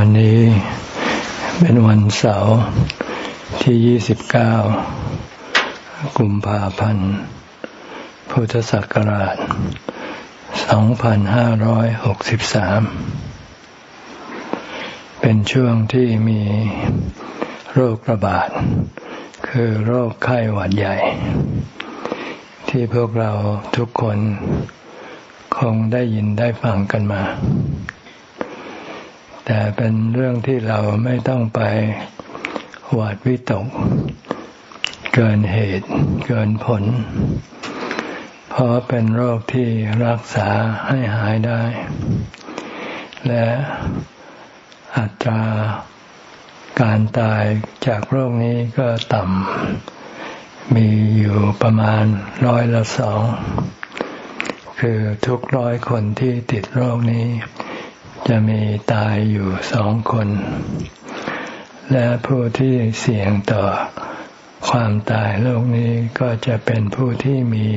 วันนี้เป็นวันเสาร์ที่ 29 กุมภาพันธ์ พุทธศักราช 2563 เป็นช่วงที่มีโรคระบาด คือโรคไข้หวัดใหญ่ ที่พวกเราทุกคนคงได้ยินได้ฟังกันมา แต่เป็นเรื่องที่เราไม่ต้องไปหวาดวิตก เกินเหตุ เกินผล เพราะเป็นโรคที่รักษาให้หายได้ และอัตราการตายจากโรคนี้ก็ต่ำ มีอยู่ประมาณร้อยละสอง คือทุกร้อยคนที่ติดโรคนี้ จะมีตายอยู่สองคน และผู้ที่เสี่ยงต่อความตายโรคนี้ก็จะเป็นผู้ที่มี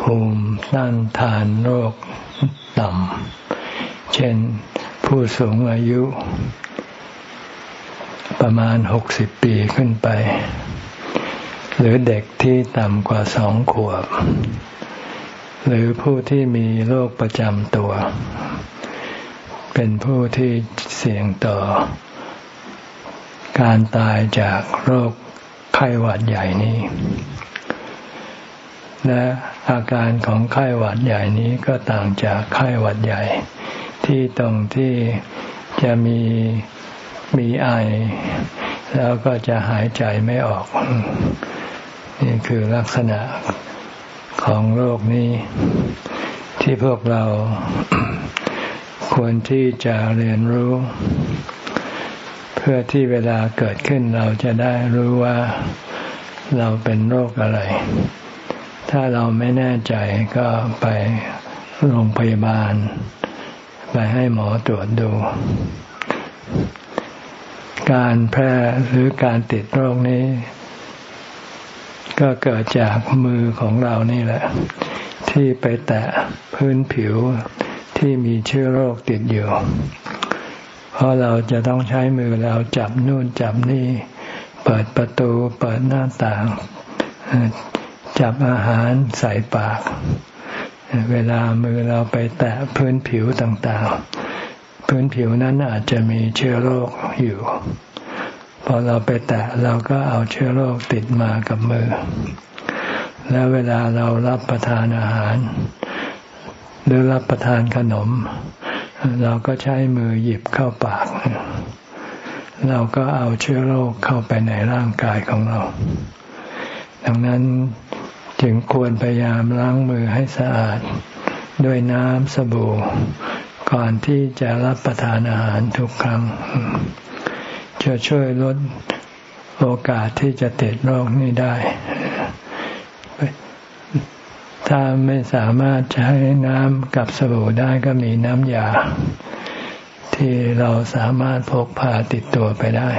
ภูมิต้านทานโรคต่ำ เช่นผู้สูงอายุ ประมาณหกสิบปีขึ้นไป หรือเด็กที่ต่ำกว่าสองขวบ หรือผู้ที่มีโรคประจำตัว เป็นผู้ที่เสี่ยงต่อ การตายจากโรคไข้หวัดใหญ่นี้ และอาการของไข้หวัดใหญ่นี้ก็ต่างจากไข้หวัดใหญ่ ที่ตรงที่จะมีมีไอ แล้วก็จะหายใจไม่ออก นี่คือลักษณะของโรคนี้ ที่พวกเรา ควรที่จะเรียนรู้ เพื่อที่เวลาเกิดขึ้นเราจะได้รู้ว่าเราเป็นโรคอะไร ถ้าเราไม่แน่ใจก็ไปโรงพยาบาล ไปให้หมอตรวจดู การแพร่หรือการติดโรคนี้ ก็เกิดจากมือของเรานี่แหละ ที่ไปแตะพื้นผิว ที่มีเชื้อโรคติดอยู่ เพราะเราจะต้องใช้มือเราจับนู่นจับนี่ เปิดประตูเปิดหน้าต่าง จับอาหารใส่ปาก เวลามือเราไปแตะพื้นผิวต่างๆ พื้นผิวนั้นอาจจะมีเชื้อโรคอยู่ พอเราไปแตะเราก็เอาเชื้อโรคติดมากับมือ แล้วเวลาเรารับประทานอาหาร หรือรับประทานขนม เราก็ใช้มือหยิบเข้าปาก เราก็เอาเชื้อโรคเข้าไปในร่างกายของเรา ดังนั้นจึงควรพยายามล้างมือให้สะอาด ด้วยน้ำสบู่ ก่อนที่จะรับประทานอาหารทุกครั้งจะช่วยลดโอกาสที่จะติดโรคนี้ได้ ถ้าไม่สามารถใช้น้ำกับสบู่ได้ก็มีน้ำยา ที่เราสามารถพกพาติดตัวไปได้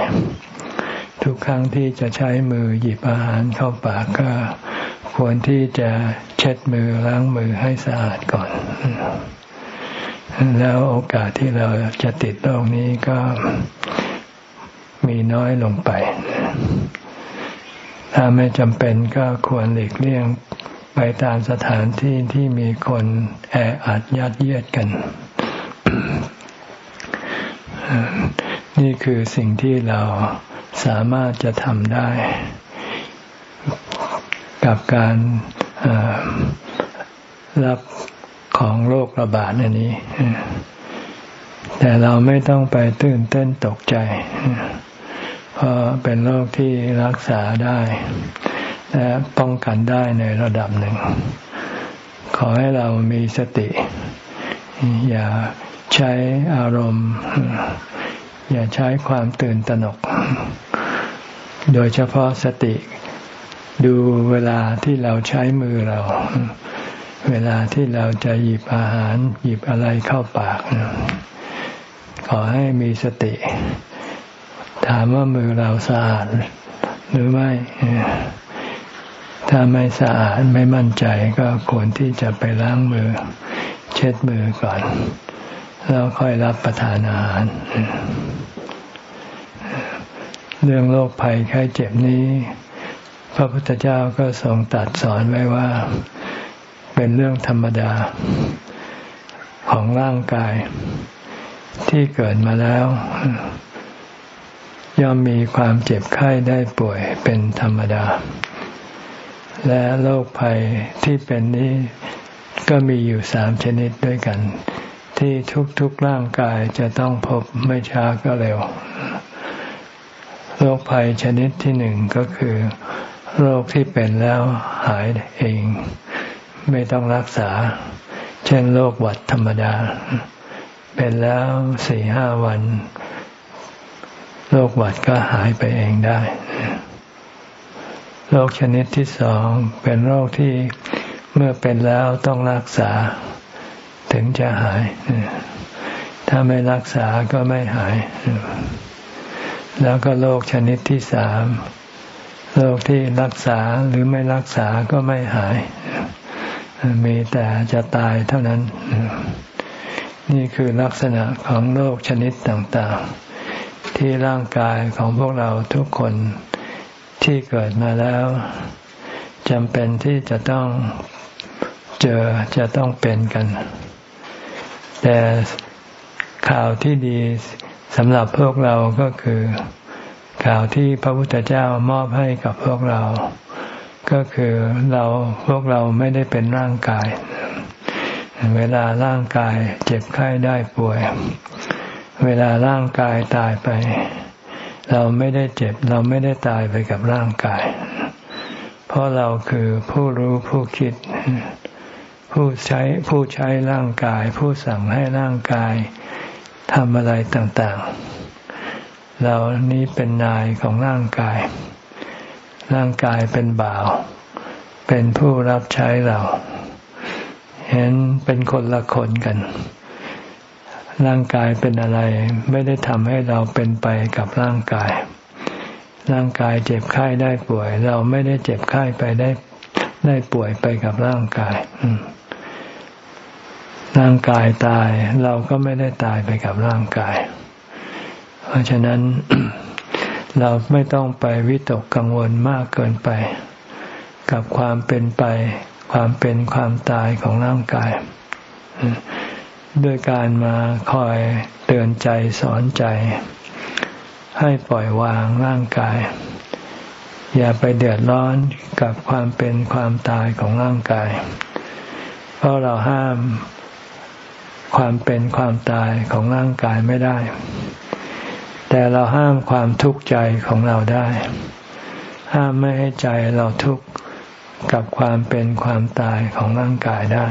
ทุกครั้งที่จะใช้มือหยิบอาหารเข้าปากก็ควรที่จะเช็ดมือล้างมือให้สะอาดก่อน แล้วโอกาสที่เราจะติดโรคนี้ก็มีน้อยลงไป ถ้าไม่จำเป็นก็ควรหลีกเลี่ยง ไปตามสถานที่ที่มีคนแออัดยัดเยียดกัน นี่คือสิ่งที่เราสามารถจะทำได้ กับการรับของโรคระบาดอันนี้ แต่เราไม่ต้องไปตื่นเต้นตกใจ เพราะเป็นโรคที่รักษาได้ ป้องกันได้ในระดับหนึ่ง ขอให้เรามีสติ อย่าใช้อารมณ์ อย่าใช้ความตื่นตระหนก โดยเฉพาะสติ ดูเวลาที่เราใช้มือเรา เวลาที่เราจะหยิบอาหาร หยิบอะไรเข้าปาก ขอให้มีสติ ถามว่ามือเราสะอาดหรือไม่ ถ้าไม่สะอาดไม่มั่นใจก็ควรที่จะไปล้างมือ เช็ดมือก่อน แล้วค่อยรับประทานอาหาร เรื่องโรคภัยไข้เจ็บนี้ พระพุทธเจ้าก็ทรงตัดสอนไว้ว่า เป็นเรื่องธรรมดาของร่างกายที่เกิดมาแล้ว ย่อมมีความเจ็บไข้ได้ป่วยเป็นธรรมดา และโรคภัยที่เป็นนี้ก็มีอยู่สามชนิดด้วยกัน ที่ทุกๆร่างกายจะต้องพบไม่ช้าก็เร็ว โรคภัยชนิดที่หนึ่งก็คือ โรคที่เป็นแล้วหายเอง ไม่ต้องรักษา เช่นโรคหวัดธรรมดา เป็นแล้วสี่ห้าวันโรคหวัดก็หายไปเองได้ โรคชนิดที่สองเป็นโรคที่เมื่อเป็นแล้วต้องรักษา ถึงจะหาย ถ้าไม่รักษาก็ไม่หาย แล้วก็โรคชนิดที่สามโรคที่รักษาหรือไม่รักษาก็ไม่หาย มีแต่จะตายเท่านั้น นี่คือลักษณะของโรคชนิดต่างๆ ที่ร่างกายของพวกเราทุกคน ที่เกิดมาแล้วจำเป็นที่จะต้องเจอจะต้องเป็นกัน แต่ข่าวที่ดีสำหรับพวกเราก็คือ ข่าวที่พระพุทธเจ้ามอบให้กับพวกเรา ก็คือเราพวกเราไม่ได้เป็นร่างกาย เวลาร่างกายเจ็บไข้ได้ป่วย เวลาร่างกายตายไป เราไม่ได้เจ็บ เราไม่ได้ตายไปกับร่างกาย เพราะเราคือผู้รู้ผู้คิด ผู้ใช้ผู้ใช้ร่างกาย ผู้สั่งให้ร่างกายทำอะไรต่างๆ เรานี้เป็นนายของร่างกาย ร่างกายเป็นบ่าว เป็นผู้รับใช้เรา เห็นเป็นคนละคนกัน ร่างกายเป็นอะไร ไม่ได้ทำให้เราเป็นไปกับร่างกาย ร่างกายเจ็บไข้ได้ป่วย เราไม่ได้เจ็บไข้ไปได้ได้ป่วยไปกับร่างกาย ร่างกายตาย เราก็ไม่ได้ตายไปกับร่างกาย เพราะฉะนั้นเราไม่ต้องไปวิตกกังวลมากเกินไป กับความเป็นไป ความเป็นความตายของร่างกาย ด้วยการมาคอยเตือนใจสอนใจ ให้ปล่อยวางร่างกาย อย่าไปเดือดร้อนกับความเป็นความตายของร่างกาย เพราะเราห้ามความเป็นความตายของร่างกายไม่ได้ แต่เราห้ามความทุกข์ใจของเราได้ ห้ามไม่ให้ใจเราทุกข์กับความเป็นความตายของร่างกายได้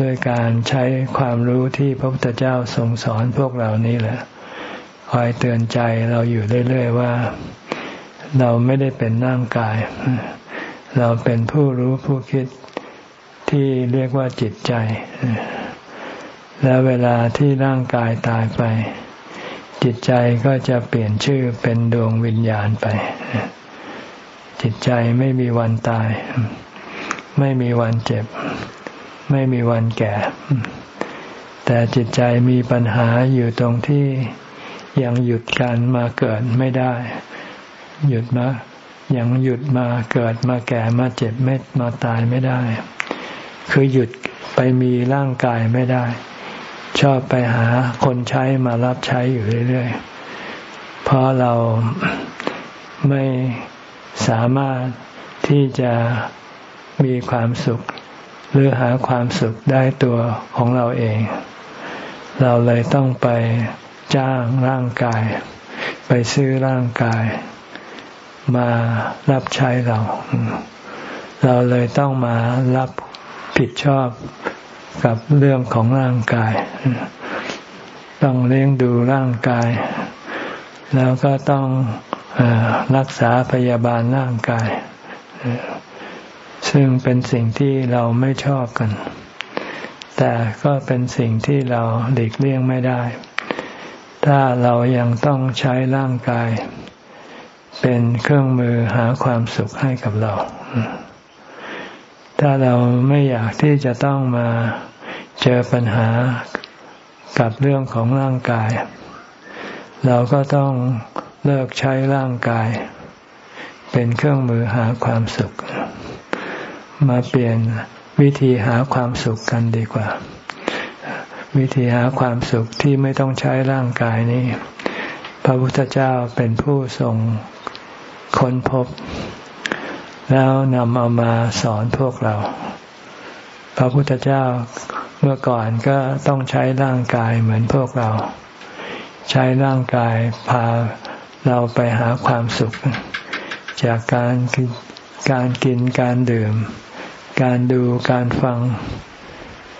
ด้วยการใช้ความรู้ที่พระพุทธเจ้าทรงสอนพวกเรานี้แหละ คอยเตือนใจเราอยู่เรื่อยๆว่า เราไม่ได้เป็นร่างกาย เราเป็นผู้รู้ผู้คิดที่เรียกว่าจิตใจ และเวลาที่ร่างกายตายไป จิตใจก็จะเปลี่ยนชื่อเป็นดวงวิญญาณไป จิตใจไม่มีวันตาย ไม่มีวันเจ็บ ไม่มีวันแก่ แต่จิตใจมีปัญหาอยู่ตรงที่ยังหยุดการมาเกิดไม่ได้ หยุดมายังหยุดมาเกิดมาแก่มาเจ็บไม่มาตายไม่ได้ คือหยุดไปมีร่างกายไม่ได้ ชอบไปหาคนใช้มารับใช้อยู่เรื่อยๆ เพราะเราไม่สามารถที่จะมีความสุข หรือหาความสุขได้ตัวของเราเอง เราเลยต้องไปจ้างร่างกาย ไปซื้อร่างกาย มารับใช้เรา เราเลยต้องมารับผิดชอบกับเรื่องของร่างกาย ต้องเลี้ยงดูร่างกาย แล้วก็ต้องอรักษาพยาบาลร่างกาย ซึ่งเป็นสิ่งที่เราไม่ชอบกัน แต่ก็เป็นสิ่งที่เราหลีกเลี่ยงไม่ได้ ถ้าเรายังต้องใช้ร่างกาย เป็นเครื่องมือหาความสุขให้กับเรา ถ้าเราไม่อยากที่จะต้องมาเจอปัญหากับเรื่องของร่างกาย เราก็ต้องเลิกใช้ร่างกาย เป็นเครื่องมือหาความสุข มาเปลี่ยนวิธีหาความสุขกันดีกว่า วิธีหาความสุขที่ไม่ต้องใช้ร่างกายนี้ พระพุทธเจ้าเป็นผู้ทรงค้นพบ แล้วนำเอามาสอนพวกเรา พระพุทธเจ้าเมื่อก่อนก็ต้องใช้ร่างกายเหมือนพวกเรา ใช้ร่างกายพาเราไปหาความสุข จากการการกินการดื่ม การดูการฟัง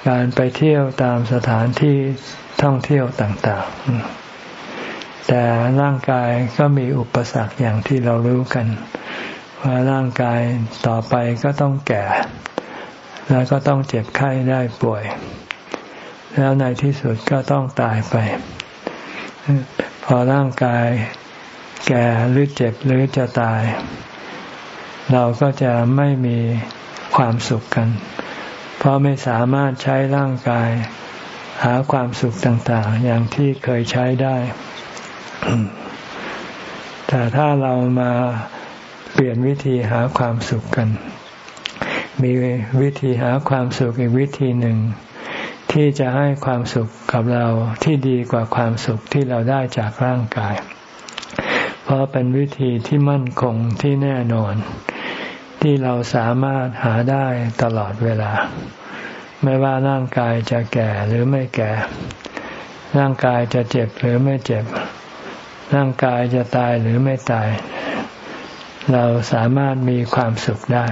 การไปเที่ยวตามสถานที่ท่องเที่ยวต่าง ๆ แต่ร่างกายก็มีอุปสรรคอย่างที่เรารู้กันว่าร่างกายต่อไปก็ต้องแก่ แล้วก็ต้องเจ็บไข้ได้ป่วย แล้วในที่สุดก็ต้องตายไป พอร่างกายแก่หรือเจ็บหรือจะตาย เราก็จะไม่มี ความสุขกัน เพราะไม่สามารถใช้ร่างกาย หาความสุขต่างๆ อย่างที่เคยใช้ได้ แต่ถ้าเรามาเปลี่ยนวิธีหาความสุขกัน มีวิธีหาความสุขอีกวิธีหนึ่ง ที่จะให้ความสุขกับเราที่ดีกว่าความสุขที่เราได้จากร่างกาย เพราะเป็นวิธีที่มั่นคงที่แน่นอน ที่เราสามารถหาได้ตลอดเวลา ไม่ว่าร่างกายจะแก่หรือไม่แก่ ร่างกายจะเจ็บหรือไม่เจ็บ ร่างกายจะตายหรือไม่ตาย เราสามารถมีความสุขได้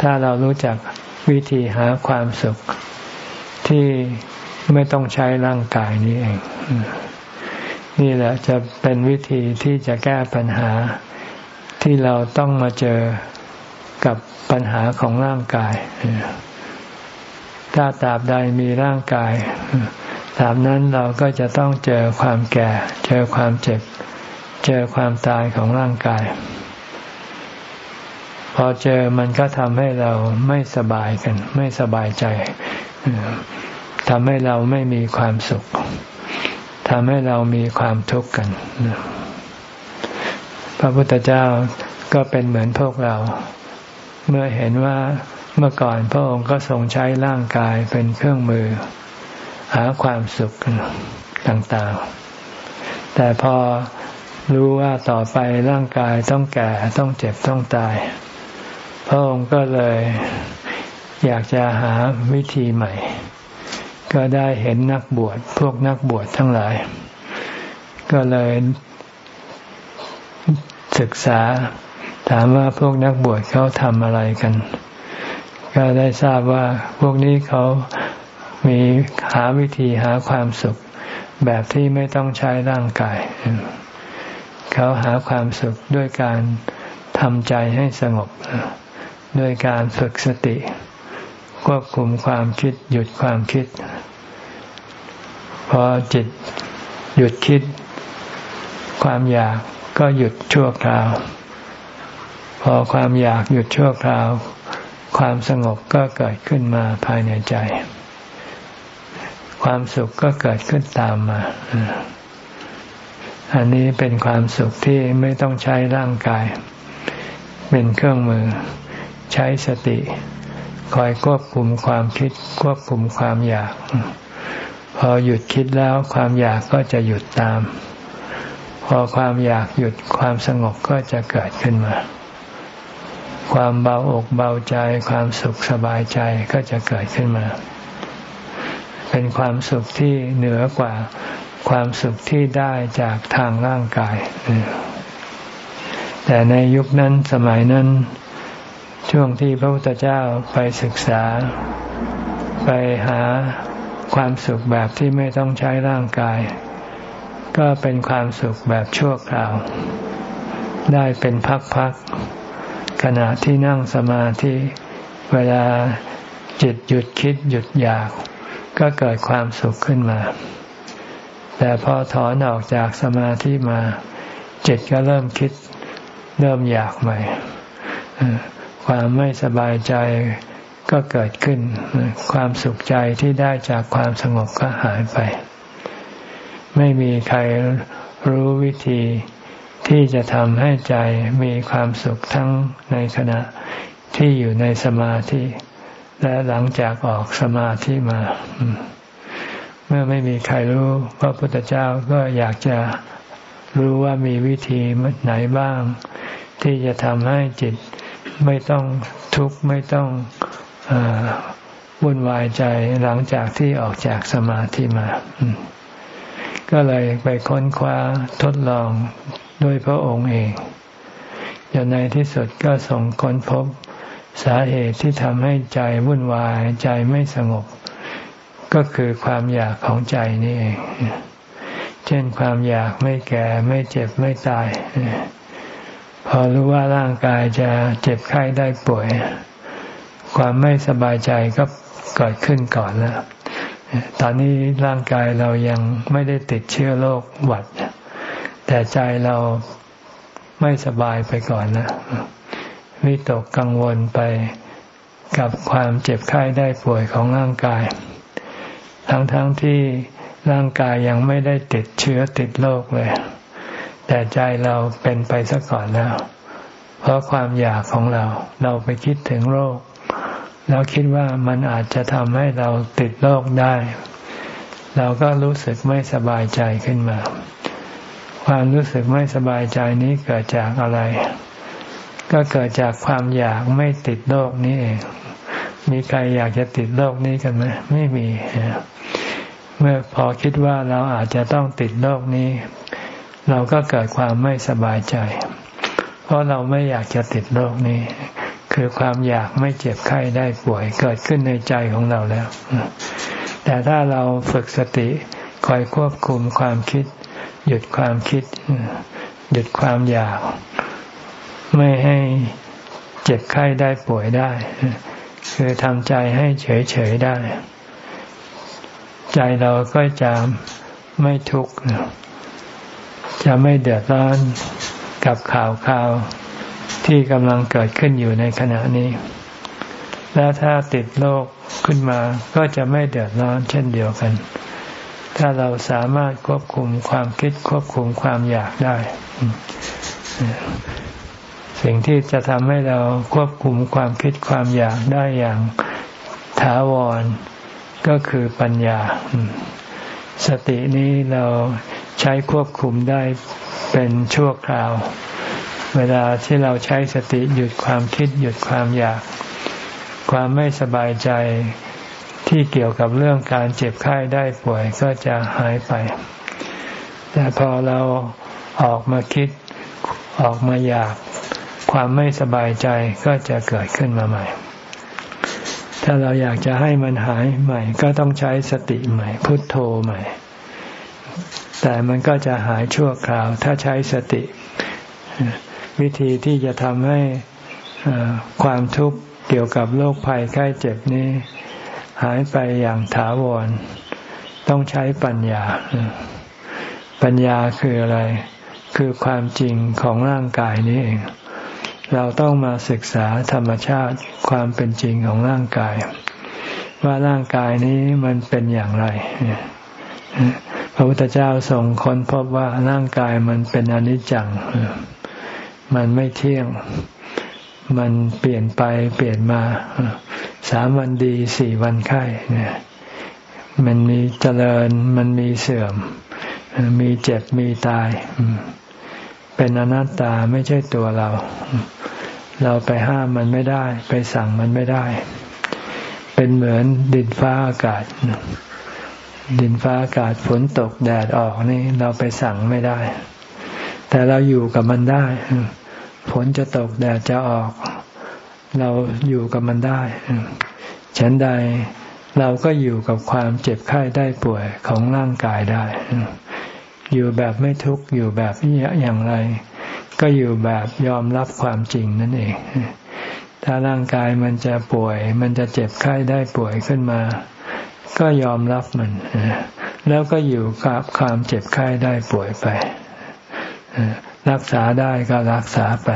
ถ้าเรารู้จักวิธีหาความสุขที่ไม่ต้องใช้ร่างกายนี้เอง นี่แหละจะเป็นวิธีที่จะแก้ปัญหาที่เราต้องมาเจอ กับปัญหาของร่างกาย ถ้าตราบใดมีร่างกายตราบนั้นเราก็จะต้องเจอความแก่ เจอความเจ็บ เจอความตายของร่างกาย พอเจอมันก็ทำให้เราไม่สบายกัน ไม่สบายใจทำให้เราไม่มีความสุขทำให้เรามีความทุกข์กัน พระพุทธเจ้าก็เป็นเหมือนพวกเรา เมื่อเห็นว่าเมื่อก่อนพระองค์ก็ทรงใช้ร่างกายเป็นเครื่องมือ หาความสุขต่างๆ แต่พอรู้ว่าต่อไปร่างกายต้องแก่ต้องเจ็บต้องตาย พระองค์ก็เลยอยากจะหาวิธีใหม่ ก็ได้เห็นนักบวชพวกนักบวชทั้งหลาย ก็เลยศึกษา ถามว่าพวกนักบวชเขาทำอะไรกัน ก็ได้ทราบว่าพวกนี้เขามีหาวิธีหาความสุข แบบที่ไม่ต้องใช้ร่างกาย เขาหาความสุขด้วยการทำใจให้สงบ ด้วยการฝึกสติ ควบคุมความคิดหยุดความคิด พอจิตหยุดคิด ความอยากก็หยุดชั่วคราว พอความอยากหยุดชั่วคราว ความสงบก็เกิดขึ้นมาภายในใจ ความสุขก็เกิดขึ้นตามมา อันนี้เป็นความสุขที่ไม่ต้องใช้ร่างกาย เป็นเครื่องมือ ใช้สติ คอยควบคุมความคิด ควบคุมความอยาก พอหยุดคิดแล้วความอยากก็จะหยุดตาม พอความอยากหยุดความสงบก็จะเกิดขึ้นมา ความเบาอกเบาใจความสุขสบายใจก็จะเกิดขึ้นมา เป็นความสุขที่เหนือกว่าความสุขที่ได้จากทางร่างกาย แต่ในยุคนั้นสมัยนั้น ช่วงที่พระพุทธเจ้าไปศึกษา ไปหาความสุขแบบที่ไม่ต้องใช้ร่างกาย ก็เป็นความสุขแบบชั่วคราว ได้เป็นพักๆ ขณะที่นั่งสมาธิเวลาจิตหยุดคิดหยุดอยาก ก็เกิดความสุขขึ้นมา แต่พอถอนออกจากสมาธิมา จิตก็เริ่มคิดเริ่มอยากใหม่ ความไม่สบายใจก็เกิดขึ้น ความสุขใจที่ได้จากความสงบก็หายไป ไม่มีใครรู้วิธี ที่จะทำให้ใจมีความสุขทั้งในขณะที่อยู่ในสมาธิ และหลังจากออกสมาธิมา เมื่อไม่มีใครรู้พระพุทธเจ้าก็อยากจะรู้ว่ามีวิธีไหนบ้าง ที่จะทำให้จิตไม่ต้องทุกข์ไม่ต้องอวุ่นวายใจหลังจากที่ออกจากสมาธิมา ก็เลยไปค้นคว้าทดลอง ด้วยพระองค์เองจนในที่สุดก็ส่งค้นพบสาเหตุที่ทำให้ใจวุ่นวายใจไม่สงบ ก็คือความอยากของใจนี่เอง เช่นความอยากไม่แก่ไม่เจ็บไม่ตาย พอรู้ว่าร่างกายจะเจ็บไข้ได้ป่วย ความไม่สบายใจก็เกิดขึ้นก่อนแล้วตอนนี้ร่างกายเรายังไม่ได้ติดเชื้อโรคหวัด แต่ใจเราไม่สบายไปก่อนนะวิตกกังวลไปกับความเจ็บไข้ได้ป่วยของร่างกาย ทั้งๆทที่ร่างกายยังไม่ได้ติดเชื้อติดโรคเลย แต่ใจเราเป็นไปซะก่อนแล้ว เพราะความอยากของเรา เราไปคิดถึงโรค เราคิดว่ามันอาจจะทำให้เราติดโรคได้ เราก็รู้สึกไม่สบายใจขึ้นมา ความรู้สึกไม่สบายใจนี้เกิดจากอะไร ก็เกิดจากความอยากไม่ติดโรคนี้เอง มีใครอยากจะติดโรคนี้กันไหมไม่มี เมื่อพอคิดว่าเราอาจจะต้องติดโรคนี้ เราก็เกิดความไม่สบายใจ เพราะเราไม่อยากจะติดโรคนี้ คือความอยากไม่เจ็บไข้ได้ป่วย เกิดขึ้นในใจของเราแล้ว แต่ถ้าเราฝึกสติคอยควบคุมความคิด หยุดความคิด หยุดความอยาก ไม่ให้เจ็บไข้ได้ป่วยได้ คือทำใจให้เฉยๆได้ ใจเราก็จะไม่ทุกข์จะไม่เดือดร้อนกับข่าวข่าวที่กำลังเกิดขึ้นอยู่ในขณะนี้ และถ้าติดโรคขึ้นมาก็จะไม่เดือดร้อนเช่นเดียวกัน ถ้าเราสามารถควบคุมความคิดควบคุมความอยากได้ สิ่งที่จะทำให้เราควบคุมความคิดความอยากได้อย่างถาวรก็คือปัญญา สตินี้เราใช้ควบคุมได้เป็นชั่วคราว เวลาที่เราใช้สติหยุดความคิดหยุดความอยาก ความไม่สบายใจ ที่เกี่ยวกับเรื่องการเจ็บไข้ได้ป่วยก็จะหายไป แต่พอเราออกมาคิดออกมาอยากความไม่สบายใจก็จะเกิดขึ้นมาใหม่ ถ้าเราอยากจะให้มันหายใหม่ ก็ต้องใช้สติใหม่ พุทโธใหม่ แต่มันก็จะหายชั่วคราว ถ้าใช้สติ วิธีที่จะทำให้ความทุกข์เกี่ยวกับโรคภัยไข้เจ็บนี้ หายไปอย่างถาวร ต้องใช้ปัญญา ปัญญาคืออะไร คือความจริงของร่างกายนี้เอง เราต้องมาศึกษาธรรมชาติความเป็นจริงของร่างกาย ว่าร่างกายนี้มันเป็นอย่างไร พระพุทธเจ้าทรงค้นพบว่าร่างกายมันเป็นอนิจจัง มันไม่เที่ยง มันเปลี่ยนไปเปลี่ยนมาสามวันดีสี่วันไข้เนี่ยมันมีเจริญมันมีเสื่อม มีเจ็บมีตาย เป็นอนัตตาไม่ใช่ตัวเรา เราไปห้ามมันไม่ได้ ไปสั่งมันไม่ได้ เป็นเหมือนดินฟ้าอากาศ ดินฟ้าอากาศฝนตกแดดออกนี่ เราไปสั่งไม่ได้ แต่เราอยู่กับมันได้ ฝนจะตกแดดจะออก เราอยู่กับมันได้ ฉันใดเราก็อยู่กับความเจ็บไข้ได้ป่วยของร่างกายได้ อยู่แบบไม่ทุกข์อยู่แบบอย่างไร ก็อยู่แบบยอมรับความจริงนั่นเอง ถ้าร่างกายมันจะป่วย มันจะเจ็บไข้ได้ป่วยขึ้นมา ก็ยอมรับมัน แล้วก็อยู่กับความเจ็บไข้ได้ป่วยไป รักษาได้ก็รักษาไป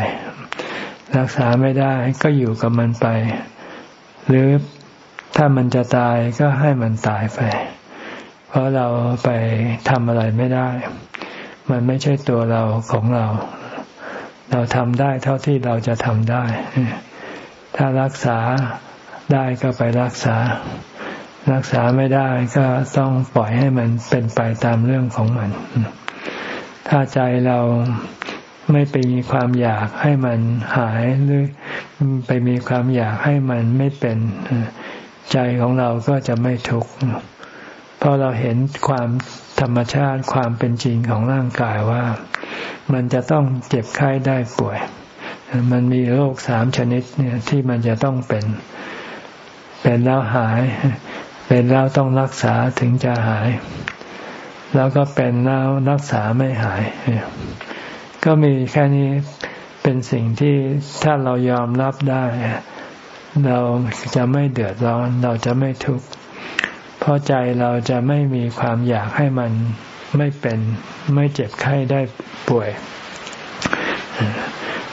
รักษาไม่ได้ก็อยู่กับมันไป หรือถ้ามันจะตายก็ให้มันตายไป เพราะเราไปทำอะไรไม่ได้ มันไม่ใช่ตัวเราของเรา เราทำได้เท่าที่เราจะทำได้ ถ้ารักษาได้ก็ไปรักษา รักษาไม่ได้ก็ต้องปล่อยให้มันเป็นไปตามเรื่องของมัน ถ้าใจเราไม่ไปมีความอยากให้มันหายหรือไปมีความอยากให้มันไม่เป็นใจของเราก็จะไม่ทุกข์เพราะเราเห็นความธรรมชาติความเป็นจริงของร่างกายว่า มันจะต้องเจ็บไข้ได้ป่วย มันมีโรคสามชนิดเนี่ยที่มันจะต้องเป็น เป็นแล้วหาย เป็นแล้วต้องรักษาถึงจะหาย แล้วก็เป็นแล้วรักษาไม่หาย ก็มีแค่นี้เป็นสิ่งที่ถ้าเรายอมรับได้ เราจะไม่เดือดร้อน เราจะไม่ทุกข์เพราะใจเราจะไม่มีความอยากให้มันไม่เป็นไม่เจ็บไข้ได้ป่วย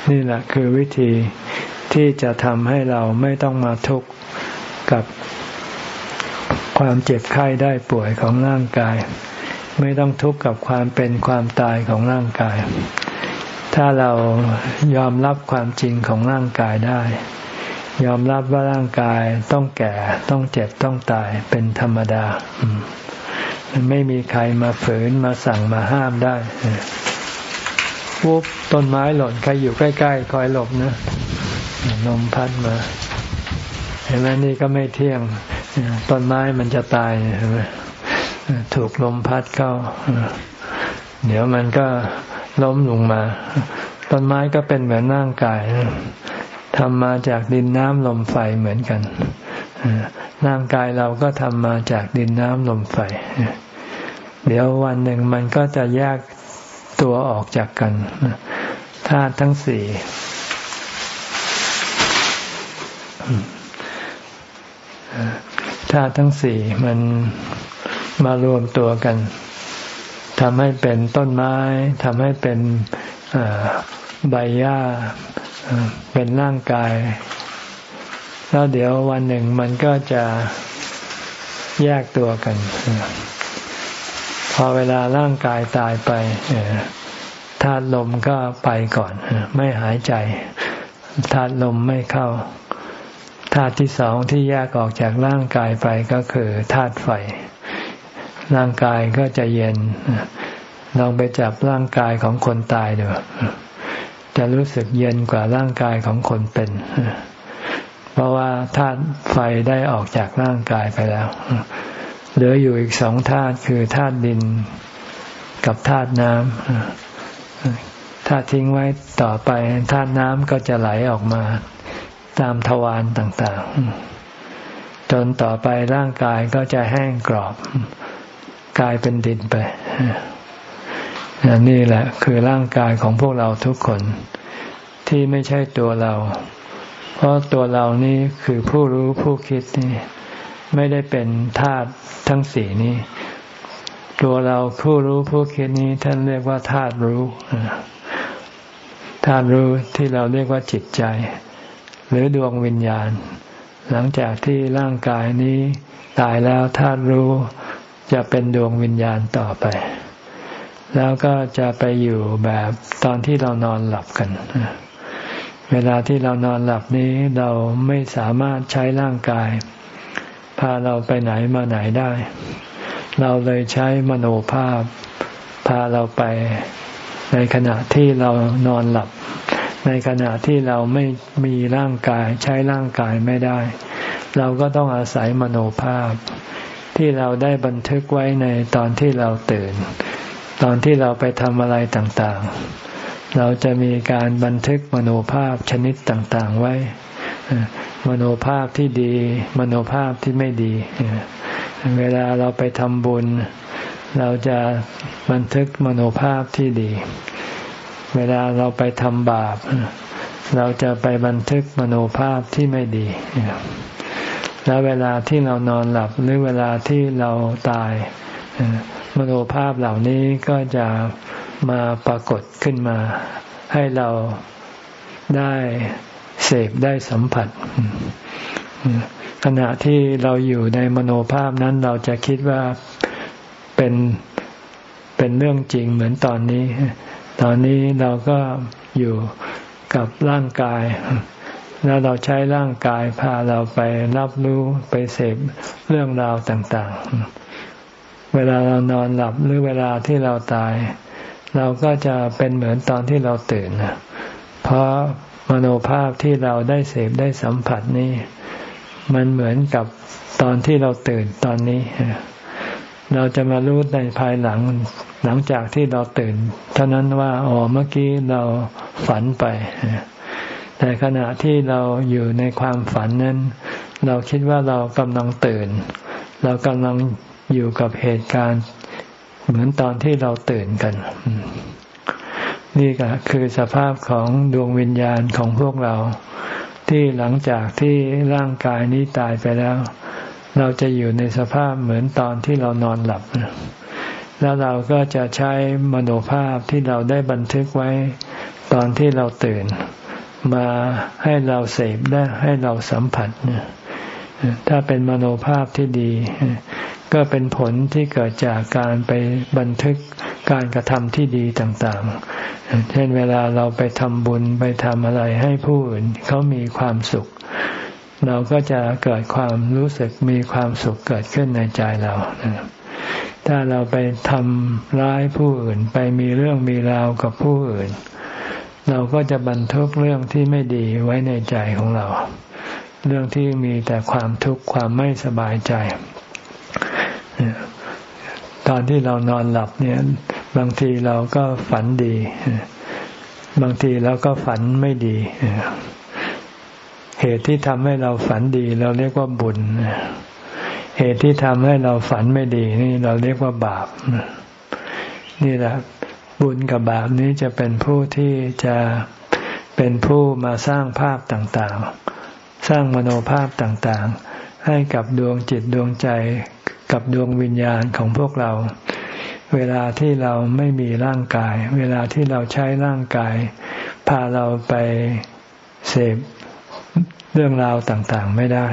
นี่แหละคือวิธีที่จะทำให้เราไม่ต้องมาทุกข์กับความเจ็บไข้ได้ป่วยของร่างกาย ไม่ต้องทุกข์กับความเป็นความตายของร่างกาย ถ้าเรายอมรับความจริงของร่างกายได้ ยอมรับว่าร่างกายต้องแก่ต้องเจ็บต้องตายเป็นธรรมดาไม่มีใครมาฝืนมาสั่งมาห้ามได้ปุ๊บต้นไม้หล่นใครอยู่ใกล้ๆคอยหลบนะลมพัดมา เห็นไหมนี่ก็ไม่เที่ยงต้นไม้มันจะตายเห็นไหม ถูกลมพัดเข้า เดี๋ยวมันก็ล้มลงมา ต้นไม้ก็เป็นเหมือนร่างกายทำมาจากดินน้ำลมไฟเหมือนกันร่างกายเราก็ทำมาจากดินน้ำลมไฟ เดี๋ยววันหนึ่งมันก็จะแยกตัวออกจากกันธาตุทั้งสี่ธาตุทั้งสี่มัน มารวมตัวกันทำให้เป็นต้นไม้ทำให้เป็นใบหญ้าเป็นร่างกาย แล้วเดี๋ยววันหนึ่งมันก็จะแยกตัวกัน พอเวลาร่างกายตายไปธาตุลมก็ไปก่อน ไม่หายใจธาตุลมไม่เข้าธาตุที่สองที่แยกออกจากร่างกายไปก็คือธาตุไฟ ร่างกายก็จะเย็นลองไปจับร่างกายของคนตายดูจะรู้สึกเย็นกว่าร่างกายของคนเป็น เพราะว่าธาตุไฟได้ออกจากร่างกายไปแล้ว เหลืออยู่อีกสองธาตุคือธาตุดินกับธาตุน้ำถ้าทิ้งไว้ต่อไปธาตุน้ำก็จะไหลออกมาตามทวารต่าง ๆ จนต่อไปร่างกายก็จะแห้งกรอบ กลายเป็นดินไปนี่แหละ คือร่างกายของพวกเราทุกคนที่ไม่ใช่ตัวเรา เพราะตัวเรานี่คือผู้รู้ผู้คิดนี่ไม่ได้เป็นธาตุทั้งสี่นี้ ตัวเราผู้รู้ผู้คิดนี้ท่านเรียกว่าธาตุรู้ธาตุรู้ที่เราเรียกว่าจิตใจ หรือดวงวิญญาณ หลังจากที่ร่างกายนี้ตายแล้วธาตุรู้ จะเป็นดวงวิญญาณต่อไป แล้วก็จะไปอยู่แบบตอนที่เรานอนหลับกัน เวลาที่เรานอนหลับนี้เราไม่สามารถใช้ร่างกาย พาเราไปไหนมาไหนได้ เราเลยใช้มโนภาพ พาเราไปในขณะที่เรานอนหลับ ในขณะที่เราไม่มีร่างกาย ใช้ร่างกายไม่ได้ เราก็ต้องอาศัยมโนภาพ ที่เราได้บันทึกไว้ในตอนที่เราตื่น ตอนที่เราไปทำอะไรต่างๆ เราจะมีการบันทึกมโนภาพชนิดต่างๆไว้ มโนภาพที่ดี มโนภาพที่ไม่ดี เวลาเราไปทำบุญ เราจะบันทึกมโนภาพที่ดี เวลาเราไปทำบาป เราจะไปบันทึกมโนภาพที่ไม่ดี แล้วเวลาที่เรานอนหลับหรือเวลาที่เราตายมโนภาพเหล่านี้ก็จะมาปรากฏขึ้นมา ให้เราได้เสพได้สัมผัส ขณะที่เราอยู่ในมโนภาพนั้นเราจะคิดว่าเป็นเป็นเรื่องจริงเหมือนตอนนี้ ตอนนี้เราก็อยู่กับร่างกาย แล้วเราใช้ร่างกายพาเราไปรับรู้ไปเสพเรื่องราวต่าง ๆ เวลาเรานอนหลับหรือเวลาที่เราตาย เราก็จะเป็นเหมือนตอนที่เราตื่นเพราะมโนภาพที่เราได้เสพได้สัมผัสนี่มันเหมือนกับตอนที่เราตื่นตอนนี้ เราจะมารู้ในภายหลังหลังจากที่เราตื่น เท่านั้นว่าอ๋อเมื่อกี้เราฝันไป แต่ขณะที่เราอยู่ในความฝันนั้น เราคิดว่าเรากำลังตื่น เรากำลังอยู่กับเหตุการณ์ เหมือนตอนที่เราตื่นกัน นี่ก็คือสภาพของดวงวิญญาณของพวกเรา ที่หลังจากที่ร่างกายนี้ตายไปแล้ว เราจะอยู่ในสภาพเหมือนตอนที่เรานอนหลับ แล้วเราก็จะใช้มโนภาพที่เราได้บันทึกไว้ตอนที่เราตื่น มาให้เราเสพได้ให้เราสัมผัสถ้าเป็นมโนภาพที่ดี ก็เป็นผลที่เกิดจากการไปบันทึกการกระทำที่ดีต่างๆ เช่นเวลาเราไปทำบุญไปทำอะไรให้ผู้อื่นเขามีความสุข เราก็จะเกิดความรู้สึกมีความสุขเกิดขึ้นในใจเราถ้าเราไปทำร้ายผู้อื่น ไปมีเรื่องมีราวกับผู้อื่น เราก็จะบันทึกเรื่องที่ไม่ดีไว้ในใจของเรา เรื่องที่มีแต่ความทุกข์ความไม่สบายใจ ตอนที่เรานอนหลับเนี่ย บางทีเราก็ฝันดี บางทีเราก็ฝันไม่ดี เหตุที่ทำให้เราฝันดี เราเรียกว่าบุญ เหตุที่ทำให้เราฝันไม่ดี นี่เราเรียกว่าบาปนี่แหละ บุญกับบาปนี้จะเป็นผู้ที่จะเป็นผู้มาสร้างภาพต่างๆ สร้างมโนภาพต่างๆ ให้กับดวงจิตดวงใจกับดวงวิญญาณของพวกเรา เวลาที่เราไม่มีร่างกาย เวลาที่เราใช้ร่างกาย พาเราไปเสพเรื่องราวต่างๆไม่ได้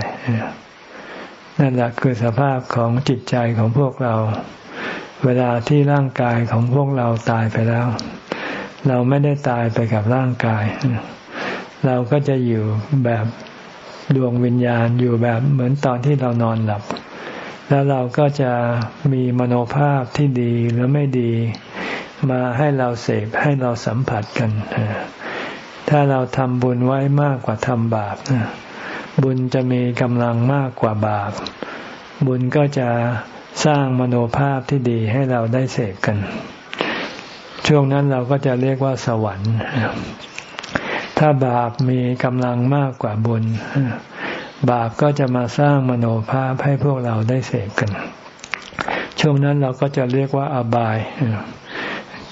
นั่นแหละคือสภาพของจิตใจของพวกเรา เวลาที่ร่างกายของพวกเราตายไปแล้ว เราไม่ได้ตายไปกับร่างกาย เราก็จะอยู่แบบดวงวิญญาณอยู่แบบเหมือนตอนที่เรานอนหลับ แล้วเราก็จะมีมโนภาพที่ดีหรือไม่ดี มาให้เราเสพให้เราสัมผัสกัน ถ้าเราทำบุญไว้มากกว่าทำบาปบุญจะมีกำลังมากกว่าบาป บุญก็จะ สร้างมโนภาพที่ดีให้เราได้เสพกัน ช่วงนั้นเราก็จะเรียกว่าสวรรค์ ถ้าบาปมีกำลังมากกว่าบุญ บาปก็จะมาสร้างมโนภาพให้พวกเราได้เสพกัน ช่วงนั้นเราก็จะเรียกว่าอบาย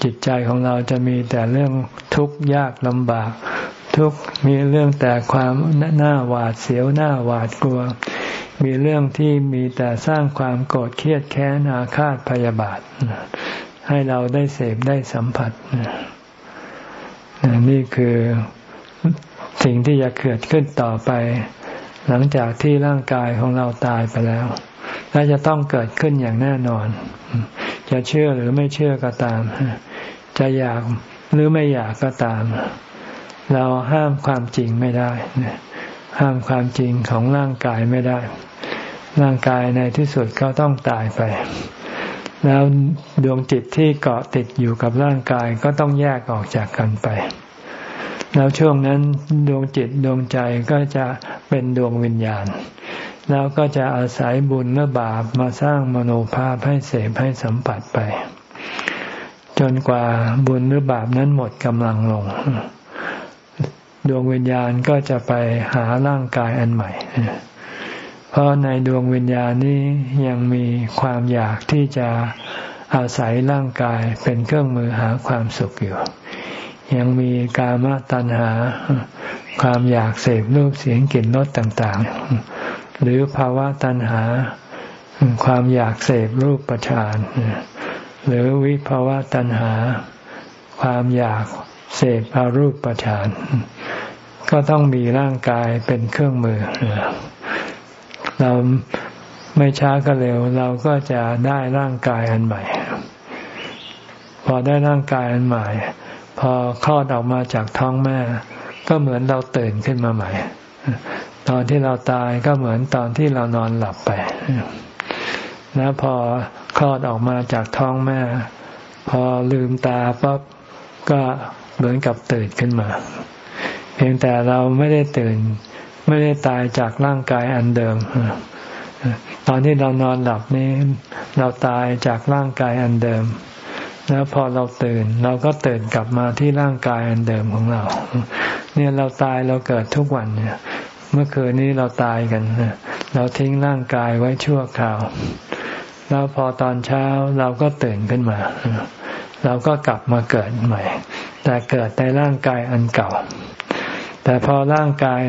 จิตใจของเราจะมีแต่เรื่องทุกข์ยากลำบาก ทุกมีเรื่องแต่ความหน้าหวาดเสียวหน้าหวาดกลัว มีเรื่องที่มีแต่สร้างความโกรธเครียดแค้นอาฆาตพยาบาท ให้เราได้เสพได้สัมผัส นี่คือสิ่งที่จะเกิดขึ้นต่อไป หลังจากที่ร่างกายของเราตายไปแล้วและจะต้องเกิดขึ้นอย่างแน่นอน จะเชื่อหรือไม่เชื่อก็ตาม จะอยากหรือไม่อยากก็ตาม เราห้ามความจริงไม่ได้ ห้ามความจริงของร่างกายไม่ได้ ร่างกายในที่สุดก็ต้องตายไป แล้วดวงจิตที่เกาะติดอยู่กับร่างกายก็ต้องแยกออกจากกันไป แล้วช่วงนั้นดวงจิตดวงใจก็จะเป็นดวงวิญญาณ แล้วก็จะอาศัยบุญและบาปมาสร้างมโนภาพให้เสพให้สัมผัสไป จนกว่าบุญหรือบาปนั้นหมดกำลังลง ดวงวิญญาณก็จะไปหาร่างกายอันใหม่ เพราะในดวงวิญญาณนี้ยังมีความอยากที่จะอาศัยร่างกายเป็นเครื่องมือหาความสุขอยู่ ยังมีกามตัณหา ความอยากเสพรูปเสียงกลิ่นรสต่างๆ หรือภาวะตัณหา ความอยากเสพรูปประชานหรือวิภาวะตัณหา ความอยาก เสพอารูปประชานก็ต้องมีร่างกายเป็นเครื่องมือ เราไม่ช้าก็เร็ว เราก็จะได้ร่างกายอันใหม่ พอได้ร่างกายอันใหม่ พอคลอดออกมาจากท้องแม่ ก็เหมือนเราตื่นขึ้นมาใหม่ ตอนที่เราตายก็เหมือนตอนที่เรานอนหลับไป แล้วพอคลอดออกมาจากท้องแม่ พอลืมตาปั๊บก็ เหมือนกับตื่นขึ้นมา เพียงแต่เราไม่ได้ตื่น ไม่ได้ตายจากร่างกายอันเดิม ตอนที่เรานอนหลับนี้เราตายจากร่างกายอันเดิม แล้วพอเราตื่น เราก็ตื่นกลับมาที่ร่างกายอันเดิมของเรา เนี่ยเราตายเราเกิดทุกวันเนี่ย เมื่อคืนนี้เราตายกันเราทิ้งร่างกายไว้ชั่วคราว แล้วพอตอนเช้าเราก็ตื่นขึ้นมา เราก็กลับมาเกิดใหม่ แต่เกิดในร่างกายอันเก่า แต่พอร่างกาย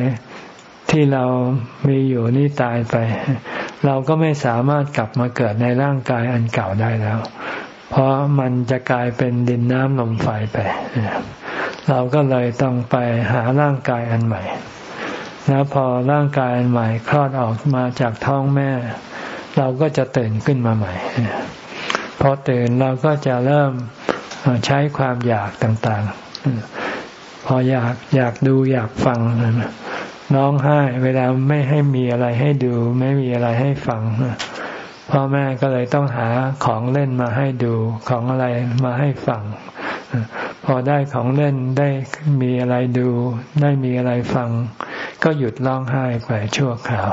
ที่เรามีอยู่นี่ตายไป เราก็ไม่สามารถกลับมาเกิดในร่างกายอันเก่าได้แล้ว เพราะมันจะกลายเป็นดินน้ำลมไฟไป เราก็เลยต้องไปหาร่างกายอันใหม่แล้วพอร่างกายอันใหม่คลอดออกมาจากท้องแม่ เราก็จะตื่นขึ้นมาใหม่ พอตื่นเราก็จะเริ่มใช้ความอยากต่างๆ พออยากอยากดูอยากฟังร้องไห้เวลาไม่ให้มีอะไรให้ดู ไม่มีอะไรให้ฟังพ่อแม่ก็เลยต้องหาของเล่นมาให้ดูของอะไรมาให้ฟัง พอได้ของเล่นได้มีอะไรดู ได้มีอะไรฟัง ก็หยุดร้องไห้ไปชั่วคราว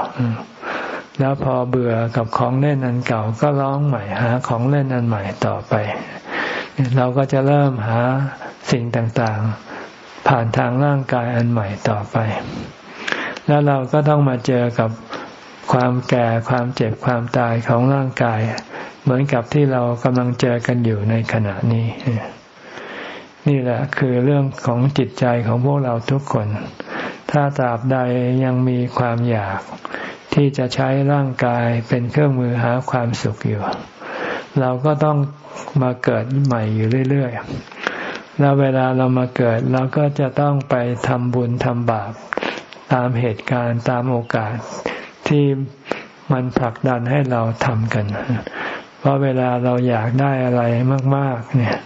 แล้วพอเบื่อกับของเล่นอันเก่าก็ร้องใหม่หาของเล่นอันใหม่ต่อไป เราก็จะเริ่มหาสิ่งต่างๆ ผ่านทางร่างกายอันใหม่ต่อไป แล้วเราก็ต้องมาเจอกับความแก่ความเจ็บความตายของร่างกาย เหมือนกับที่เรากำลังเจอกันอยู่ในขณะนี้ นี่แหละคือเรื่องของจิตใจของพวกเราทุกคน ถ้าตราบใดยังมีความอยาก ที่จะใช้ร่างกายเป็นเครื่องมือหาความสุขอยู่ เราก็ต้องมาเกิดใหม่อยู่เรื่อยๆ แล้วเวลาเรามาเกิดเราก็จะต้องไปทำบุญทำบาปตามเหตุการณ์ตามโอกาสที่มันผลักดันให้เราทำกัน เพราะเวลาเราอยากได้อะไรมาก ๆ เนี่ย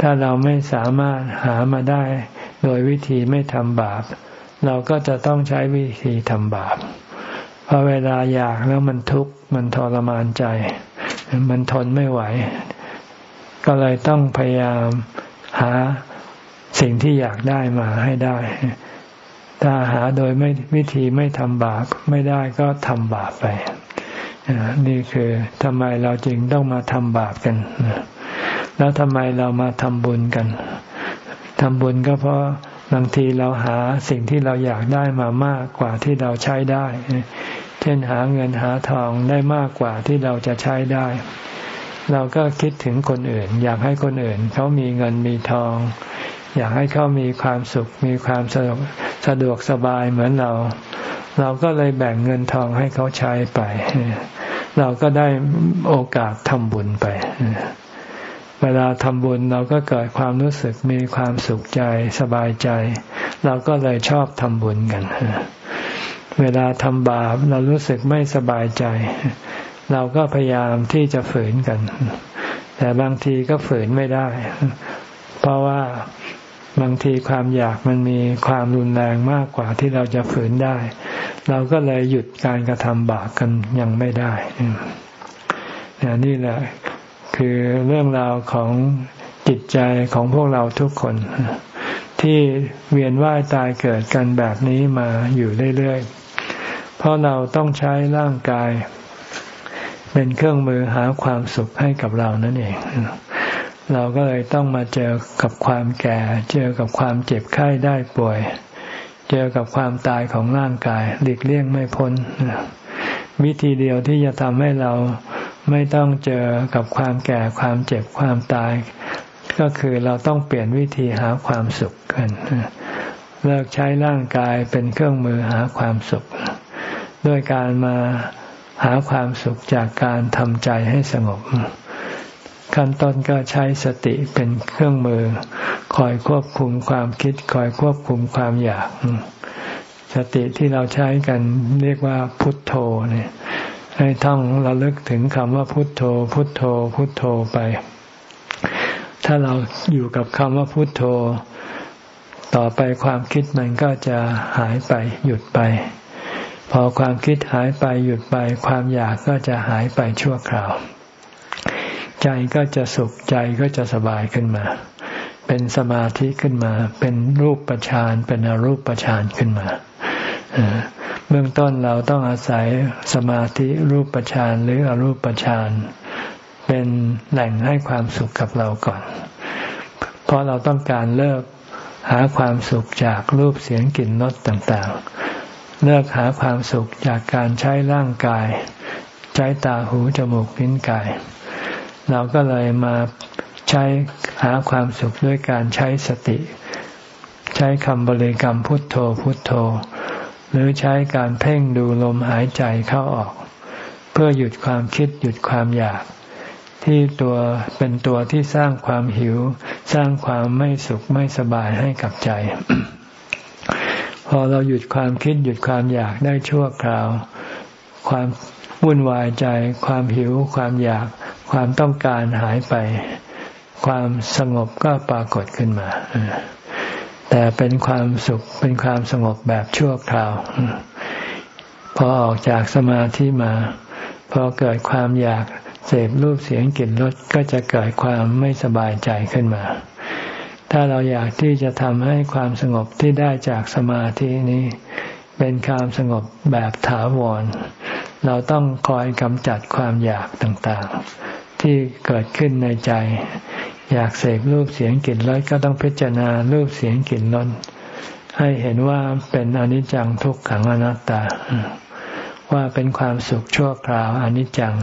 ถ้าเราไม่สามารถหามาได้ โดยวิธีไม่ทำบาป เราก็จะต้องใช้วิธีทำบาป พราะเวลาอยากแล้วมันทุกข์มันทรมานใจ มันทนไม่ไหว ก็เลยต้องพยายามหาสิ่งที่อยากได้มาให้ได้ ถ้าหาโดยไม่วิธีไม่ทำบาปไม่ได้ก็ทำบาปไป นี่คือทำไมเราจึงต้องมาทำบาปกัน แล้วทำไมเรามาทำบุญกันทำบุญก็เพราะ บางทีเราหาสิ่งที่เราอยากได้มามากกว่าที่เราใช้ได้ เช่นหาเงินหาทองได้มากกว่าที่เราจะใช้ได้ เราก็คิดถึงคนอื่น อยากให้คนอื่น เขามีเงินมีทอง อยากให้เขามีความสุข มีความสะดวกสะดวกสบายเหมือนเรา เราก็เลยแบ่งเงินทองให้เขาใช้ไป เราก็ได้โอกาสทำบุญไป เวลาทำบุญเราก็เกิดความรู้สึกมีความสุขใจสบายใจ เราก็เลยชอบทำบุญกัน เวลาทำบาปเรารู้สึกไม่สบายใจ เราก็พยายามที่จะฝืนกัน แต่บางทีก็ฝืนไม่ได้ เพราะว่าบางทีความอยากมันมีความรุนแรงมากกว่าที่เราจะฝืนได้ เราก็เลยหยุดการกระทำบาปกันยังไม่ได้นี่แหละ คือเรื่องราวของจิตใจของพวกเราทุกคน ที่เวียนว่ายตายเกิดกันแบบนี้มาอยู่เรื่อยๆ เพราะเราต้องใช้ร่างกาย เป็นเครื่องมือหาความสุขให้กับเรานั่นเอง เราก็เลยต้องมาเจอกับความแก่ เจอกับความเจ็บไข้ได้ป่วย เจอกับความตายของร่างกาย หลีกเลี่ยงไม่พ้น วิธีเดียวที่จะทำให้เรา ไม่ต้องเจอกับความแก่ความเจ็บความตาย ก็คือเราต้องเปลี่ยนวิธีหาความสุขกัน เลิกใช้ร่างกายเป็นเครื่องมือหาความสุข ด้วยการมาหาความสุขจากการทำใจให้สงบ ขั้นต้นก็ใช้สติเป็นเครื่องมือ คอยควบคุมความคิด คอยควบคุมความอยาก สติที่เราใช้กันเรียกว่าพุทโธเนี่ย ให้ท่องระลึกถึงคำว่าพุทโธ พุทโธ พุทโธไป ถ้าเราอยู่กับคำว่าพุทโธ ต่อไปความคิดมันก็จะหายไปหยุดไป พอความคิดหายไปหยุดไป ความอยากก็จะหายไปชั่วคราว ใจก็จะสุขใจก็จะสบายขึ้นมา เป็นสมาธิขึ้นมา เป็นรูปประชานเป็นอรูปประชานขึ้นมา เบื้องต้นเราต้องอาศัยสมาธิรูปฌานหรืออรูปฌานเป็นแหล่งให้ความสุขกับเราก่อน เพราะเราต้องการเลิกหาความสุขจากรูปเสียงกลิ่นรสต่างๆ เลิกหาความสุขจากการใช้ร่างกาย ใช้ตาหูจมูกลิ้นกาย เราก็เลยมาใช้หาความสุขด้วยการใช้สติ ใช้คำบริกรรมพุทโธพุทโธ หรือใช้การเพ่งดูลมหายใจเข้าออก เพื่อหยุดความคิดหยุดความอยาก ที่ตัวเป็นตัวที่สร้างความหิว สร้างความไม่สุขไม่สบายให้กับใจ พอเราหยุดความคิดหยุดความอยากได้ชั่วคราว ความวุ่นวายใจ ความหิว ความอยาก ความต้องการหายไป ความสงบก็ปรากฏขึ้นมา แต่เป็นความสุขเป็นความสงบแบบชั่วคราว พอออกจากสมาธิมา พอเกิดความอยากเสพรูปเสียงกลิ่นรสก็จะเกิดความไม่สบายใจขึ้นมา ถ้าเราอยากที่จะทำให้ความสงบที่ได้จากสมาธินี้ เป็นความสงบแบบถาวร เราต้องคอยกำจัดความอยากต่างๆ ที่เกิดขึ้นในใจ อยากเสพรูปเสียงกลิ่นรสก็ต้องพิจารณารูปเสียงกลิ่นรสให้เห็นว่าเป็นอนิจจังทุกขังอนัตตา ว่าเป็นความสุขชั่วคราวอนิจจัง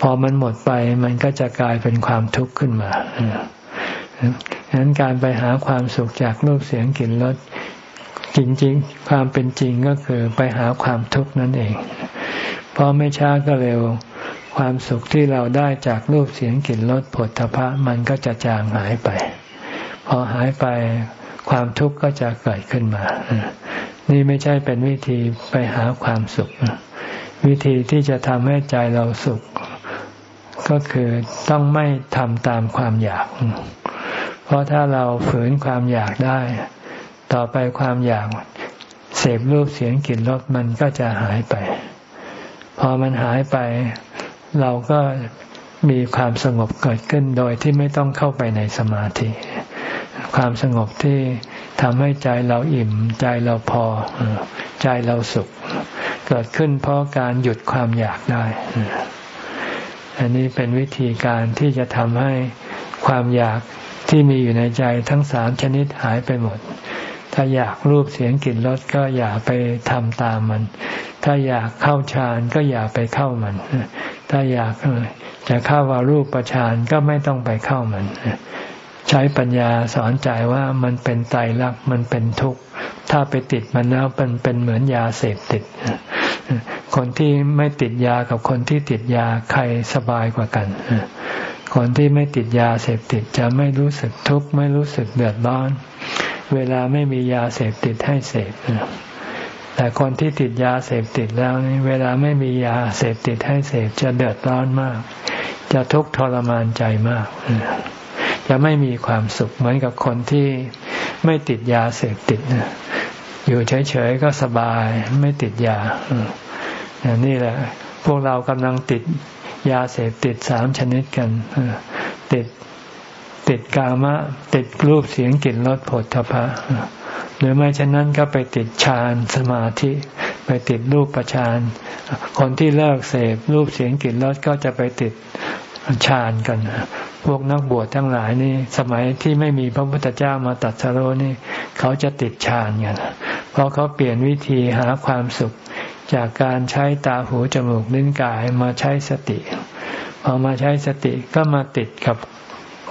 พอมันหมดไปมันก็จะกลายเป็นความทุกข์ขึ้นมาฉะนั้นการไปหาความสุขจากรูปเสียงกลิ่นรส จริงๆ ความเป็นจริงก็คือไปหาความทุกข์นั่นเอง เพราะไม่ช้าก็เร็ว ความสุขที่เราได้จากรูปเสียงกลิ่นรสผลทพะมันก็จะจางหายไป พอหายไปความทุกข์ก็จะเกิดขึ้นมา นี่ไม่ใช่เป็นวิธีไปหาความสุข วิธีที่จะทำให้ใจเราสุข ก็คือต้องไม่ทำตามความอยาก เพราะถ้าเราฝืนความอยากได้ ต่อไปความอยากเสพรูปเสียงกลิ่นรสมันก็จะหายไป พอมันหายไป เราก็มีความสงบเกิดขึ้นโดยที่ไม่ต้องเข้าไปในสมาธิ ความสงบที่ทำให้ใจเราอิ่ม ใจเราพอ ใจเราสุข เกิดขึ้นเพราะการหยุดความอยากได้ อันนี้เป็นวิธีการที่จะทำให้ความอยากที่มีอยู่ในใจทั้งสามชนิดหายไปหมด ถ้าอยากรูปเสียงกลิ่นรสก็อย่าไปทำตามมัน ถ้าอยากเข้าฌานก็อย่าไปเข้ามัน ถ้าอยากจะเข้าว่ารูปประชานก็ไม่ต้องไปเข้ามัน ใช้ปัญญาสอนใจว่ามันเป็นไตรลักษณ์มันเป็นทุกข์ถ้าไปติดมันแล้วมันเป็นเหมือนยาเสพติด คนที่ไม่ติดยากับคนที่ติดยาใครสบายกว่ากันคนที่ไม่ติดยาเสพติดจะไม่รู้สึกทุกข์ไม่รู้สึกเดือดร้อน เวลาไม่มียาเสพติดให้เสพแต่คนที่ติดยาเสพติดแล้วนี่เวลาไม่มียาเสพติดให้เสพจะเดือดร้อนมาก จะทุกข์ทรมานใจมาก จะไม่มีความสุขเหมือนกับคนที่ไม่ติดยาเสพติดอยู่เฉยๆก็สบายไม่ติดยานี่แหละ พวกเรากำลังติดยาเสพติดสามชนิดกันติด ติดกามะ ติดรูปเสียงกลิ่นรสผลทพะ หรือไม่เช่นนั้นก็ไปติดฌานสมาธิ ไปติดรูปประฌานคนที่เลิกเสพรูปเสียงกลิ่นรสก็จะไปติดฌานกันพวกนักบวชทั้งหลายนี่สมัยที่ไม่มีพระพุทธเจ้ามาตัดสโรนี่ เขาจะติดฌานกันเพราะเขาเปลี่ยนวิธีหาความสุข จากการใช้ตาหูจมูกลิ้นกายมาใช้สติพอมาใช้สติก็มาติดกับ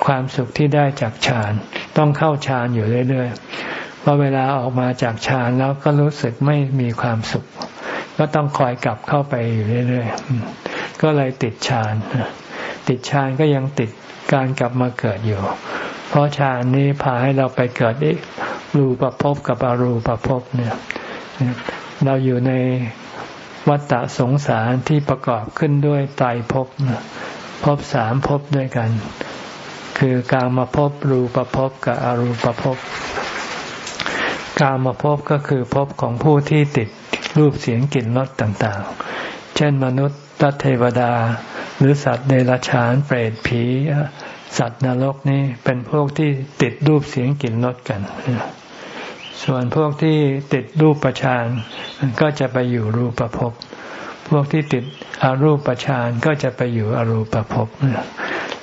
ความสุขที่ได้จากฌาน ต้องเข้าฌานอยู่เรื่อยๆพอเวลาออกมาจากฌานแล้วก็รู้สึกไม่มีความสุข ก็ต้องคอยกลับเข้าไปอยู่เรื่อยๆ ก็เลยติดฌาน ติดฌานก็ยังติดการกลับมาเกิดอยู่ เพราะฌานนี้พาให้เราไปเกิดอีกรูปภพกับอรูปภพเนี่ย เราอยู่ในวัฏฏะสงสารที่ประกอบขึ้นด้วยไตรภพภพสามภพด้วยกัน คือกามภพรูปภพกับอรูปภพกามภพก็คือภพของผู้ที่ติดรูปเสียงกลิ่นรสต่างๆ เช่นมนุษย์ตเทวดา หรือสัตว์เดรัจฉานเปรตผี สัตว์นรกนี่เป็นพวกที่ติดรูปเสียงกลิ่นรสกัน ส่วนพวกที่ติดรูปประชานก็จะไปอยู่รูปภพพวกที่ติดอรูปประชานก็จะไปอยู่อรูปภพ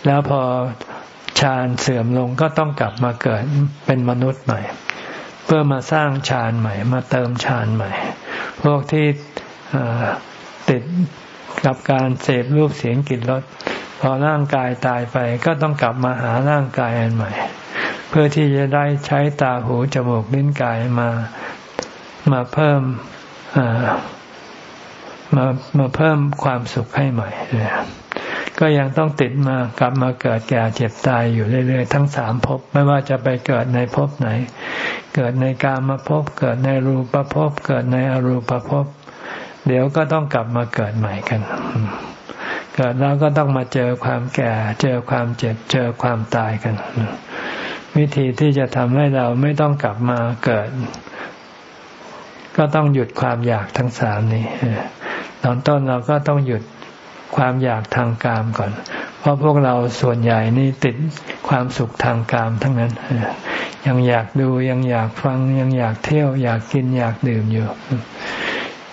แล้วพอ ฌานเสื่อมลงก็ต้องกลับมาเกิดเป็นมนุษย์ใหม่ เพื่อมาสร้างฌานใหม่ มาเติมฌานใหม่ พวกที่ติดกับการเสพรูปเสียงกลิ่นรสพอร่างกายตายไปก็ต้องกลับมาหาร่างกายอันใหม่ เพื่อที่จะได้ใช้ตาหูจมูกลิ้นกายมามาเพิ่มมามาเพิ่มความสุขให้ใหม่ ก็ยังต้องติดมากลับมาเกิดแก่เจ็บตายอยู่เรื่อย ๆ ทั้งสามภพไม่ว่าจะไปเกิดในภพไหน เกิดในกามภพเกิดในรูปภพเกิดในอรูปภพเดี๋ยวก็ต้องกลับมาเกิดใหม่กัน เกิดแล้วก็ต้องมาเจอความแก่ เจอความเจ็บ เจอความตายกัน วิธีที่จะทำให้เราไม่ต้องกลับมาเกิด ก็ต้องหยุดความอยากทั้งสามนี้ ตอนต้นเราก็ต้องหยุด ความอยากทางกามก่อน เพราะพวกเราส่วนใหญ่นี่ติดความสุขทางกามทั้งนั้น ยังอยากดูยังอยากฟังยังอยากเที่ยว อยากกินอยากดื่มอยู่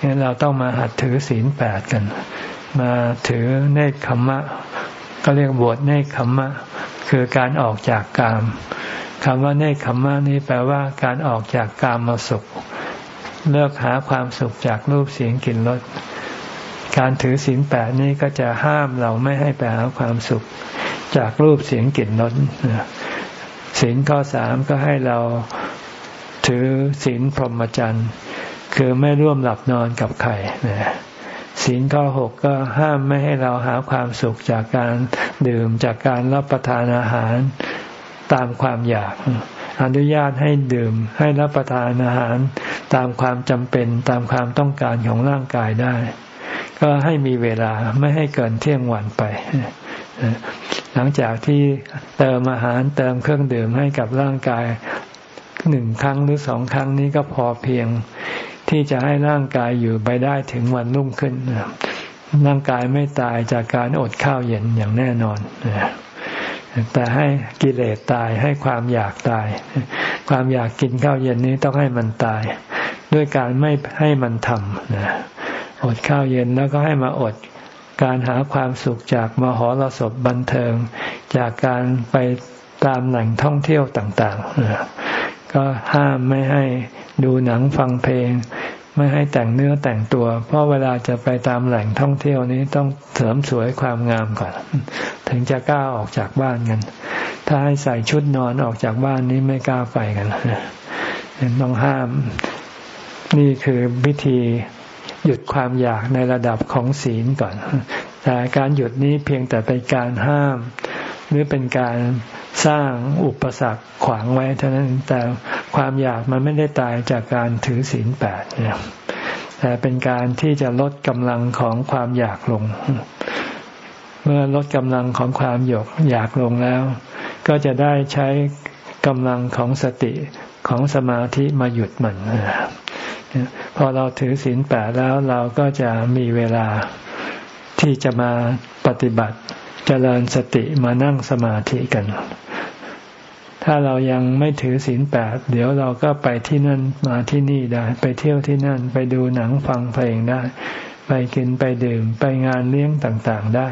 งั้นเราต้องมาหัดถือศีลแปดกัน มาถือเนคขมมะ ก็เรียกบวชเนคขมมะ คือการออกจากกามคำว่าเนคขมมะนี้แปลว่าการออกจากกามมาสุข เลิกหาความสุขจากรูปเสียงกลิ่นรส การถือศีลแปดนี้ก็จะห้ามเราไม่ให้ไปหาความสุข จากรูปเสียงกลิ่นรสศีลข้อสามก็ให้เราถือศีลพรหมจรรย์คือไม่ร่วมหลับนอนกับใครนะศีลข้อหกก็ห้ามไม่ให้เราหาความสุขจากการดื่มจากการรับประทานอาหารตามความอยาก อนุญาตให้ดื่มให้รับประทานอาหารตามความจำเป็นตามความต้องการของร่างกายได้ ก็ให้มีเวลาไม่ให้เกินเที่ยงวันไป หลังจากที่เติมอาหารเติมเครื่องดื่มให้กับร่างกายหนึ่งครั้งหรือสองครั้งนี้ก็พอเพียงที่จะให้ร่างกายอยู่ไปได้ถึงวันรุ่งขึ้น ร่างกายไม่ตายจากการอดข้าวเย็นอย่างแน่นอน แต่ให้กิเลสตายให้ความอยากตาย ความอยากกินข้าวเย็นนี้ต้องให้มันตาย ด้วยการไม่ให้มันทำนะ อดข้าวเย็นแล้วก็ให้มาอดการหาความสุขจากมหรสพบันเทิง จากการไปตามแหล่งท่องเที่ยวต่างๆ ก็ห้ามไม่ให้ดูหนังฟังเพลง ไม่ให้แต่งเนื้อแต่งตัว เพราะเวลาจะไปตามแหล่งท่องเที่ยวนี้ต้องเสริมสวยความงามก่อน ถึงจะกล้าออกจากบ้านกัน ถ้าให้ใส่ชุดนอนออกจากบ้านนี้ไม่กล้าไปกันต้องห้ามนี่คือวิธี หยุดความอยากในระดับของศีลก่อน แต่การหยุดนี้เพียงแต่เป็นการห้าม หรือเป็นการสร้างอุปสรรคขวางไว้เท่านั้นแต่ความอยากมันไม่ได้ตายจากการถือศีลแปดเนี่ยแต่เป็นการที่จะลดกำลังของความอยากลง เมื่อลดกำลังของความอยกอยากลงแล้ว ก็จะได้ใช้กำลังของสติของสมาธิมาหยุดมัน พอเราถือศีลแปดแล้วเราก็จะมีเวลาที่จะมาปฏิบัติจเจริญสติมานั่งสมาธิกัน ถ้าเรายังไม่ถือศีลแปดเดี๋ยวเราก็ไปที่นั่นมาที่นี่ได้ ไปเที่ยวที่นั่น ไปดูหนังฟังเพลงได้ ไปกินไปดื่มไปงานเลี้ยงต่างๆได้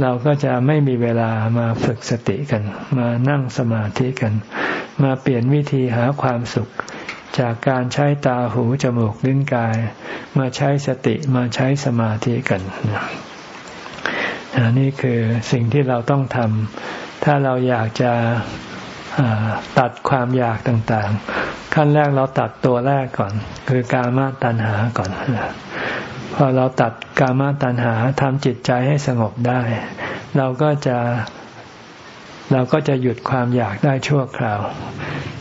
เราก็จะไม่มีเวลามาฝึกสติกัน มานั่งสมาธิกัน มาเปลี่ยนวิธีหาความสุข จากการใช้ตาหูจมูกลิ้นกาย มาใช้สติมาใช้สมาธิกันนี่คือสิ่งที่เราต้องทำถ้าเราอยากจะตัดความอยากต่างๆ ขั้นแรกเราตัดตัวแรกก่อน คือกามาตัณหาก่อนพอเราตัดกามาตัณหาทำจิตใจให้สงบได้ เราก็จะ เราก็จะหยุดความอยากได้ชั่วคราว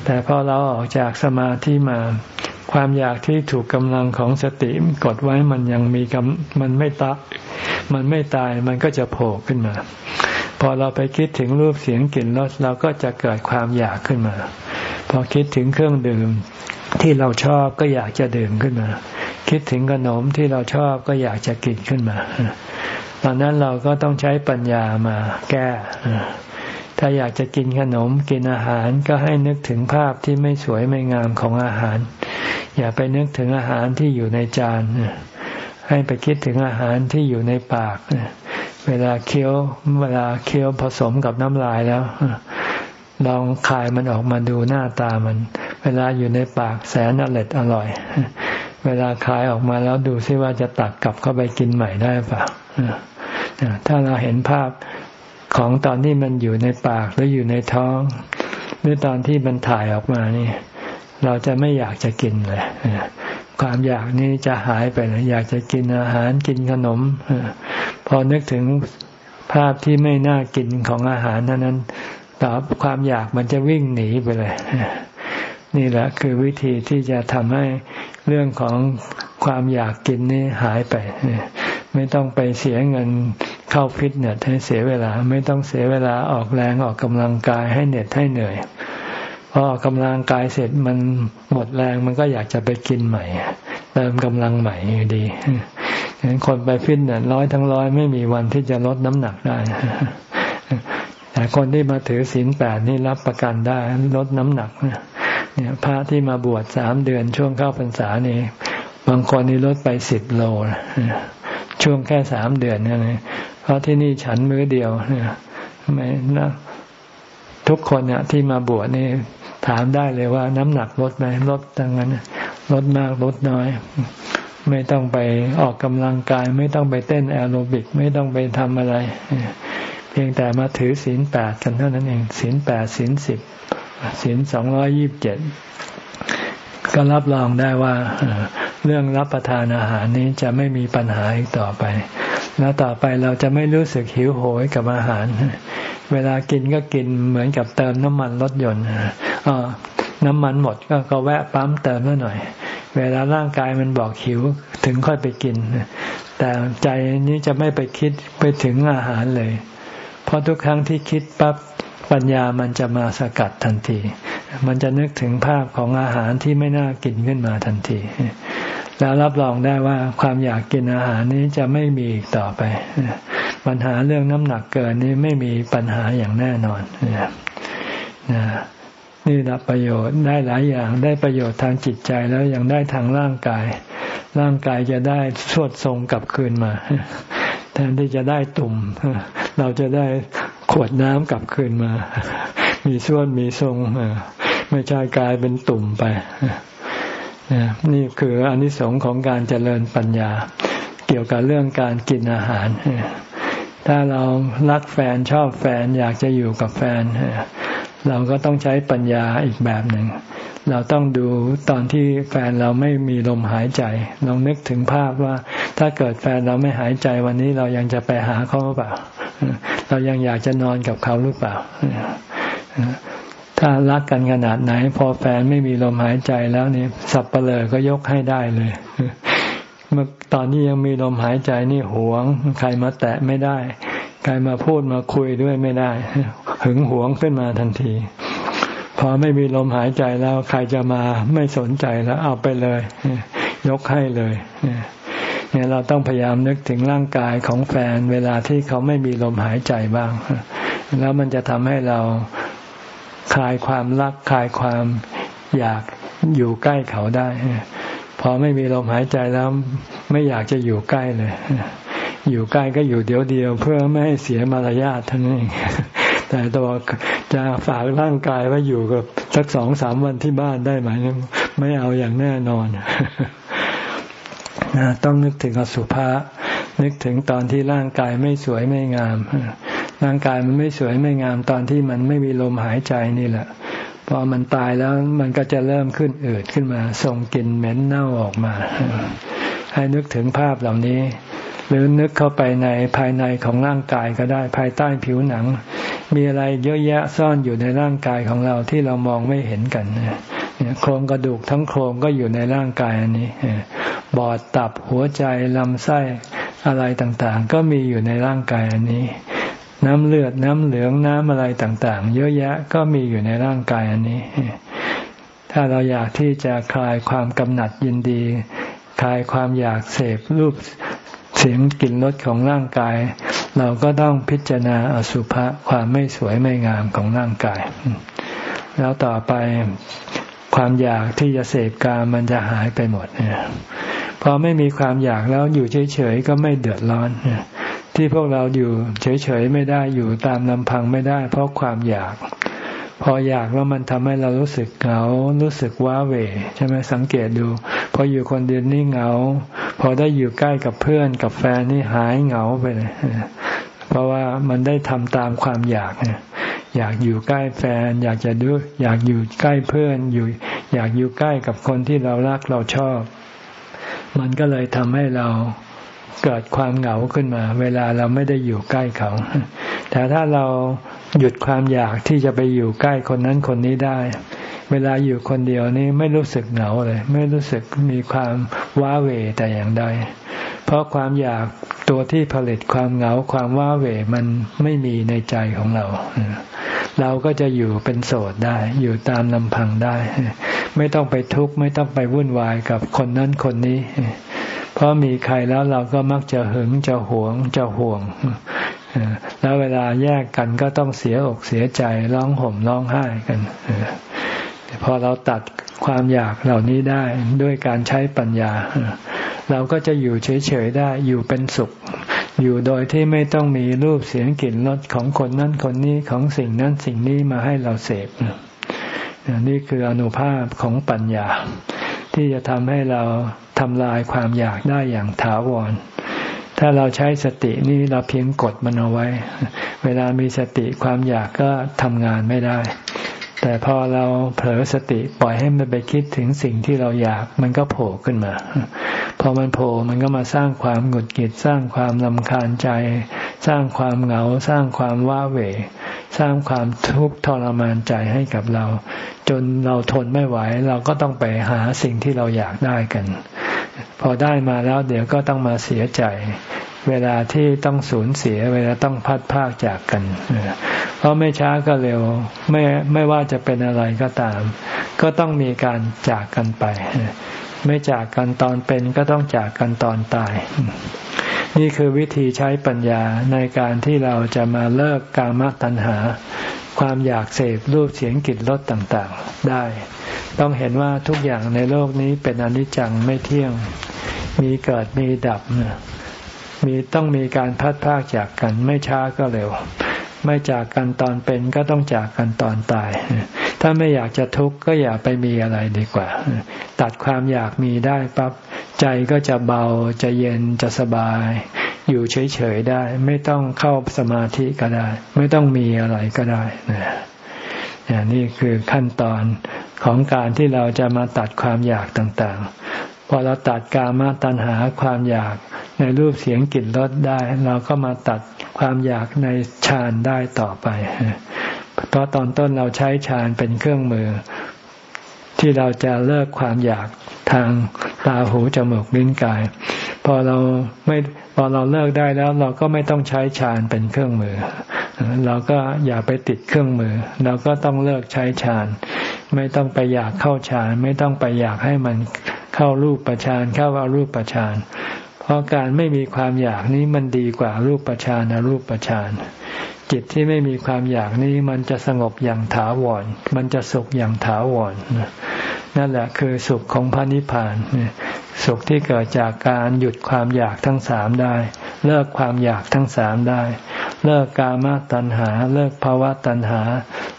แต่พอเราออกจากสมาธิมา ความอยากที่ถูกกำลังของสติกดไว้มันยังมีกำมันไม่ตามันไม่ตายมันก็จะโผล่ขึ้นมา พอเราไปคิดถึงรูปเสียงกลิ่นรสเราก็จะเกิดความอยากขึ้นมา พอคิดถึงเครื่องดื่มที่เราชอบก็อยากจะดื่มขึ้นมา คิดถึงขนมที่เราชอบก็อยากจะกินขึ้นมา ตอนนั้นเราก็ต้องใช้ปัญญามาแก้ ถ้าอยากจะกินขนมกินอาหารก็ให้นึกถึงภาพที่ไม่สวยไม่งามของอาหาร อย่าไปนึกถึงอาหารที่อยู่ในจานให้ไปคิดถึงอาหารที่อยู่ในปากเวลาเคี้ยวเวลาเคี้ยวผสมกับน้ำลายแล้วลองคายมันออกมาดูหน้าตามัน เวลาอยู่ในปากแสนอร่อยอร่อย เวลาคายออกมาแล้วดูซิว่าจะตักกลับเข้าไปกินใหม่ได้ปะถ้าเราเห็นภาพ ของตอนที่มันอยู่ในปากหรืออยู่ในท้อง หรือตอนที่มันถ่ายออกมานี่ เราจะไม่อยากจะกินเลยความอยากนี้จะหายไปเลยอยากจะกินอาหารกินขนมพอนึกถึงภาพที่ไม่น่ากินของอาหารนั้นนั้นตอบความอยากมันจะวิ่งหนีไปเลย นี่แหละคือวิธีที่จะทำให้เรื่องของความอยากกินนี่หายไป ไม่ต้องไปเสียเงิน เข้าฟิตเนสให้เสียเวลา ไม่ต้องเสียเวลาออกแรงออกกำลังกายให้เหน็ดให้เหนื่อยพอออกกำลังกายเสร็จมันหมดแรงมันก็อยากจะไปกินใหม่ เติมกำลังใหม่อยู่ดีฉะนั้นคนไปฟิตเนสร้อยทั้งร้อยไม่มีวันที่จะลดน้ำหนักได้แต่คนที่มาถือศีลแปดนี่รับประกันได้ลดน้ำหนักเนี่ยพระที่มาบวชสามเดือนช่วงเข้าพรรษานี่บางคนนี่ลดไปสิบโลช่วงแค่สามเดือนนี่ย เพราะที่นี่ฉันมื้อเดียวเนี่ยไม่นะทุกคนเนี่ยที่มาบวชนี่ถามได้เลยว่าน้ำหนักลดไหมลดดังนั้นลดมากลดน้อย ไม่ต้องไปออกกำลังกาย ไม่ต้องไปเต้นแอโรบิก ไม่ต้องไปทำอะไร เพียงแต่มาถือศีลแปดกันเท่านั้นเองศีลแปดศีลสิบศีลสองร้อยี่บเจ็ดก็รับรองได้ว่าเรื่องรับประทานอาหารนี้จะไม่มีปัญหาอีกต่อไป แล้วต่อไปเราจะไม่รู้สึกหิวโหยกับอาหาร เวลากินก็กินเหมือนกับเติมน้ำมันรถยนต์ออน้ำมันหมดก็ก็แวะปั๊มเติมหน่อย เวลาร่างกายมันบอกหิวถึงค่อยไปกิน แต่ใจนี้จะไม่ไปคิดไปถึงอาหารเลย เพราะทุกครั้งที่คิดปั๊บปัญญามันจะมาสกัดทันที มันจะนึกถึงภาพของอาหารที่ไม่น่ากินขึ้นมาทันที แล้วรับรองได้ว่าความอยากกินอาหารนี้จะไม่มีอีกต่อไป ปัญหาเรื่องน้ำหนักเกินนี้ไม่มีปัญหาอย่างแน่นอนนี่รับประโยชน์ได้หลายอย่างได้ประโยชน์ทางจิตใจแล้วยังได้ทางร่างกาย ร่างกายจะได้สวดทรงกลับคืนมา แทนที่จะได้ตุ่ม เราจะได้ขวดน้ำกลับคืนมา มีส่วนมีทรงไม่ใช่กลายเป็นตุ่มไป นี่คืออนิสงส์ของการเจริญปัญญา เกี่ยวกับเรื่องการกินอาหาร ถ้าเรารักแฟนชอบแฟนอยากจะอยู่กับแฟน เราก็ต้องใช้ปัญญาอีกแบบหนึ่ง เราต้องดูตอนที่แฟนเราไม่มีลมหายใจ ลองนึกถึงภาพว่า ถ้าเกิดแฟนเราไม่หายใจวันนี้เรายังจะไปหาเขาหรือเปล่า เรายังอยากจะนอนกับเขาหรือเปล่า ถ้ารักกันขนาดไหน พอแฟนไม่มีลมหายใจแล้วนี่สับเปลือก็ยกให้ได้เลยเมื่อตอนนี้ยังมีลมหายใจนี่หวง ใครมาแตะไม่ได้ ใครมาพูดมาคุยด้วยไม่ได้ หึงหวงขึ้นมาทันที พอไม่มีลมหายใจแล้ว ใครจะมาไม่สนใจแล้ว เอาไปเลย ยกให้เลยเนี่ยเราต้องพยายามนึกถึงร่างกายของแฟน เวลาที่เขาไม่มีลมหายใจบ้าง แล้วมันจะทำให้เรา คลายความรักคลายความอยากอยู่ใกล้เขาได้ พอไม่มีลมหายใจแล้วไม่อยากจะอยู่ใกล้เลย อยู่ใกล้ก็อยู่เดียวเดียว เพื่อไม่ให้เสียมารยาทท่านเองแต่ตัวจะฝากร่างกายว่าอยู่กับสักสองสามวันที่บ้านได้ไหมไม่เอาอย่างแน่นอนนะต้องนึกถึงอสุภะนึกถึงตอนที่ร่างกายไม่สวยไม่งาม ร่างกายมันไม่สวยไม่งามตอนที่มันไม่มีลมหายใจนี่แหละ พอมันตายแล้วมันก็จะเริ่มขึ้นอืดขึ้นมา ส่งกลิ่นเหม็นเน่าออกมา ให้นึกถึงภาพเหล่านี้ หรือนึกเข้าไปในภายในของร่างกายก็ได้ภายใต้ผิวหนัง มีอะไรเยอะแยะซ่อนอยู่ในร่างกายของเราที่เรามองไม่เห็นกันโครงกระดูกทั้งโครงก็อยู่ในร่างกายอันนี้บอดตับหัวใจลำไส้อะไรต่างๆ ก็มีอยู่ในร่างกายอันนี้ น้ำเลือดน้ำเหลืองน้ำอะไรต่างๆ เยอะแยะก็มีอยู่ในร่างกายอันนี้ ถ้าเราอยากที่จะคลายความกำหนัดยินดี คลายความอยากเสพรูปเสียงกลิ่นรสของร่างกาย เราก็ต้องพิจารณาอสุภะความไม่สวยไม่งามของร่างกาย แล้วต่อไปความอยากที่จะเสพกามมันจะหายไปหมดเนี่ยพอไม่มีความอยากแล้วอยู่เฉยๆก็ไม่เดือดร้อน ที่พวกเราอยู่เฉยๆไม่ได้อยู่ตามลำพังไม่ได้ เพราะความอยาก พออยากแล้วมันทำให้เรารู้สึกเหงารู้สึกว้าเหวใช่ไหมสังเกตดู พออยู่คนเดียวนี่เหงา พอได้อยู่ใกล้กับเพื่อนกับแฟนนี่หายเหงาไปเลยเพราะว่ามันได้ทำตามความอยากเนี่ยอยากอยู่ใกล้แฟน อยากจะดู อยากอยู่ใกล้เพื่อนอยู่ อยากอยู่ใกล้กับคนที่เรารักเราชอบ มันก็เลยทำให้เรา เกิดความเหงาขึ้นมา เวลาเราไม่ได้อยู่ใกล้เขา แต่ถ้าเราหยุดความอยากที่จะไปอยู่ใกล้คนนั้นคนนี้ได้ เวลาอยู่คนเดียวนี่ไม่รู้สึกเหงาเลย ไม่รู้สึกมีความว้าเหวแต่อย่างใด เพราะความอยากตัวที่ผลิตความเหงาความว้าเหวมันไม่มีในใจของเรา เราก็จะอยู่เป็นโสดได้ อยู่ตามลำพังได้ ไม่ต้องไปทุกข์ไม่ต้องไปวุ่นวายกับคนนั้นคนนี้ ราะมีใครแล้วเราก็มักจะหึงจะหวงจะห่วง แล้วเวลาแยกกันก็ต้องเสียอกเสียใจร้องห่มร้องไห้กันพอเราตัดความอยากเหล่านี้ได้ด้วยการใช้ปัญญา เราก็จะอยู่เฉยๆได้อยู่เป็นสุข อยู่โดยที่ไม่ต้องมีรูปเสียงกลิ่นรสของคนนั้นคนนี้ของสิ่งนั้นสิ่งนี้มาให้เราเสพนี่คืออนุภาพของปัญญา ที่จะทำให้เรา ทำลายความอยากได้อย่างถาวร ถ้าเราใช้สตินี่เราเพียงกดมันเอาไว้ เวลามีสติความอยากก็ทำงานไม่ได้ แต่พอเราเผลอสติปล่อยให้มันไปคิดถึงสิ่งที่เราอยากมันก็โผล่ขึ้นมา พอมันโผล่มันก็มาสร้างความหงุดหงิดสร้างความลำคาญใจ สร้างความเหงาสร้างความว้าเหว สร้างความทุกข์ทรมานใจให้กับเรา จนเราทนไม่ไหว เราก็ต้องไปหาสิ่งที่เราอยากได้กัน พอได้มาแล้วเดี๋ยวก็ต้องมาเสียใจ เวลาที่ต้องสูญเสียเวลาต้องพัดพากจากกันเพราะไม่ช้าก็เร็วไม่ไม่ว่าจะเป็นอะไรก็ตาม ก็ต้องมีการจากกันไป ไม่จากกันตอนเป็นก็ต้องจากกันตอนตาย นี่คือวิธีใช้ปัญญาในการที่เราจะมาเลิกกามตัณหา ความอยากเสพรูปเสียงกลิ่นรสต่างๆ ได้ ต้องเห็นว่าทุกอย่างในโลกนี้เป็นอนิจจังไม่เที่ยง มีเกิดมีดับ มีต้องมีการพัดพากจากกันไม่ช้าก็เร็ว ไม่จากกันตอนเป็นก็ต้องจากกันตอนตาย ถ้าไม่อยากจะทุกข์ก็อย่าไปมีอะไรดีกว่า ตัดความอยากมีได้ปั๊บใจก็จะเบาจะเย็นจะสบาย อยู่เฉยๆได้ ไม่ต้องเข้าสมาธิก็ได้ ไม่ต้องมีอะไรก็ได้นะนี่คือขั้นตอนของการที่เราจะมาตัดความอยากต่างๆ พอเราตัดกามาตัณหาความอยากในรูปเสียงกลิ่นรสได้ เราก็มาตัดความอยากในฌานได้ต่อไป เพราะตอนต้นเราใช้ฌานเป็นเครื่องมือ ที่เราจะเลิกความอยากทางตาหูจมูกลิ้นกาย พอเราไม่พอเราเลิกได้แล้วเราก็ไม่ต้องใช้ฌานเป็นเครื่องมือ เราก็อย่าไปติดเครื่องมือ เราก็ต้องเลิกใช้ฌานไม่ต้องไปอยากเข้าฌานไม่ต้องไปอยากให้มันเข้ารูปประชานเข้าอารูปประชานเพราะการไม่มีความอยากนี้มันดีกว่ารูปประชานอรูปประชาน จิตที่ไม่มีความอยากนี้มันจะสงบอย่างถาวร มันจะสุขอย่างถาวรนั่นแหละคือสุขของพระนิพพาน สุขที่เกิดจากการหยุดความอยากทั้งสามได้ เลิกความอยากทั้งสามได้ เลิกกามตัณหา เลิกภาวะตัณหา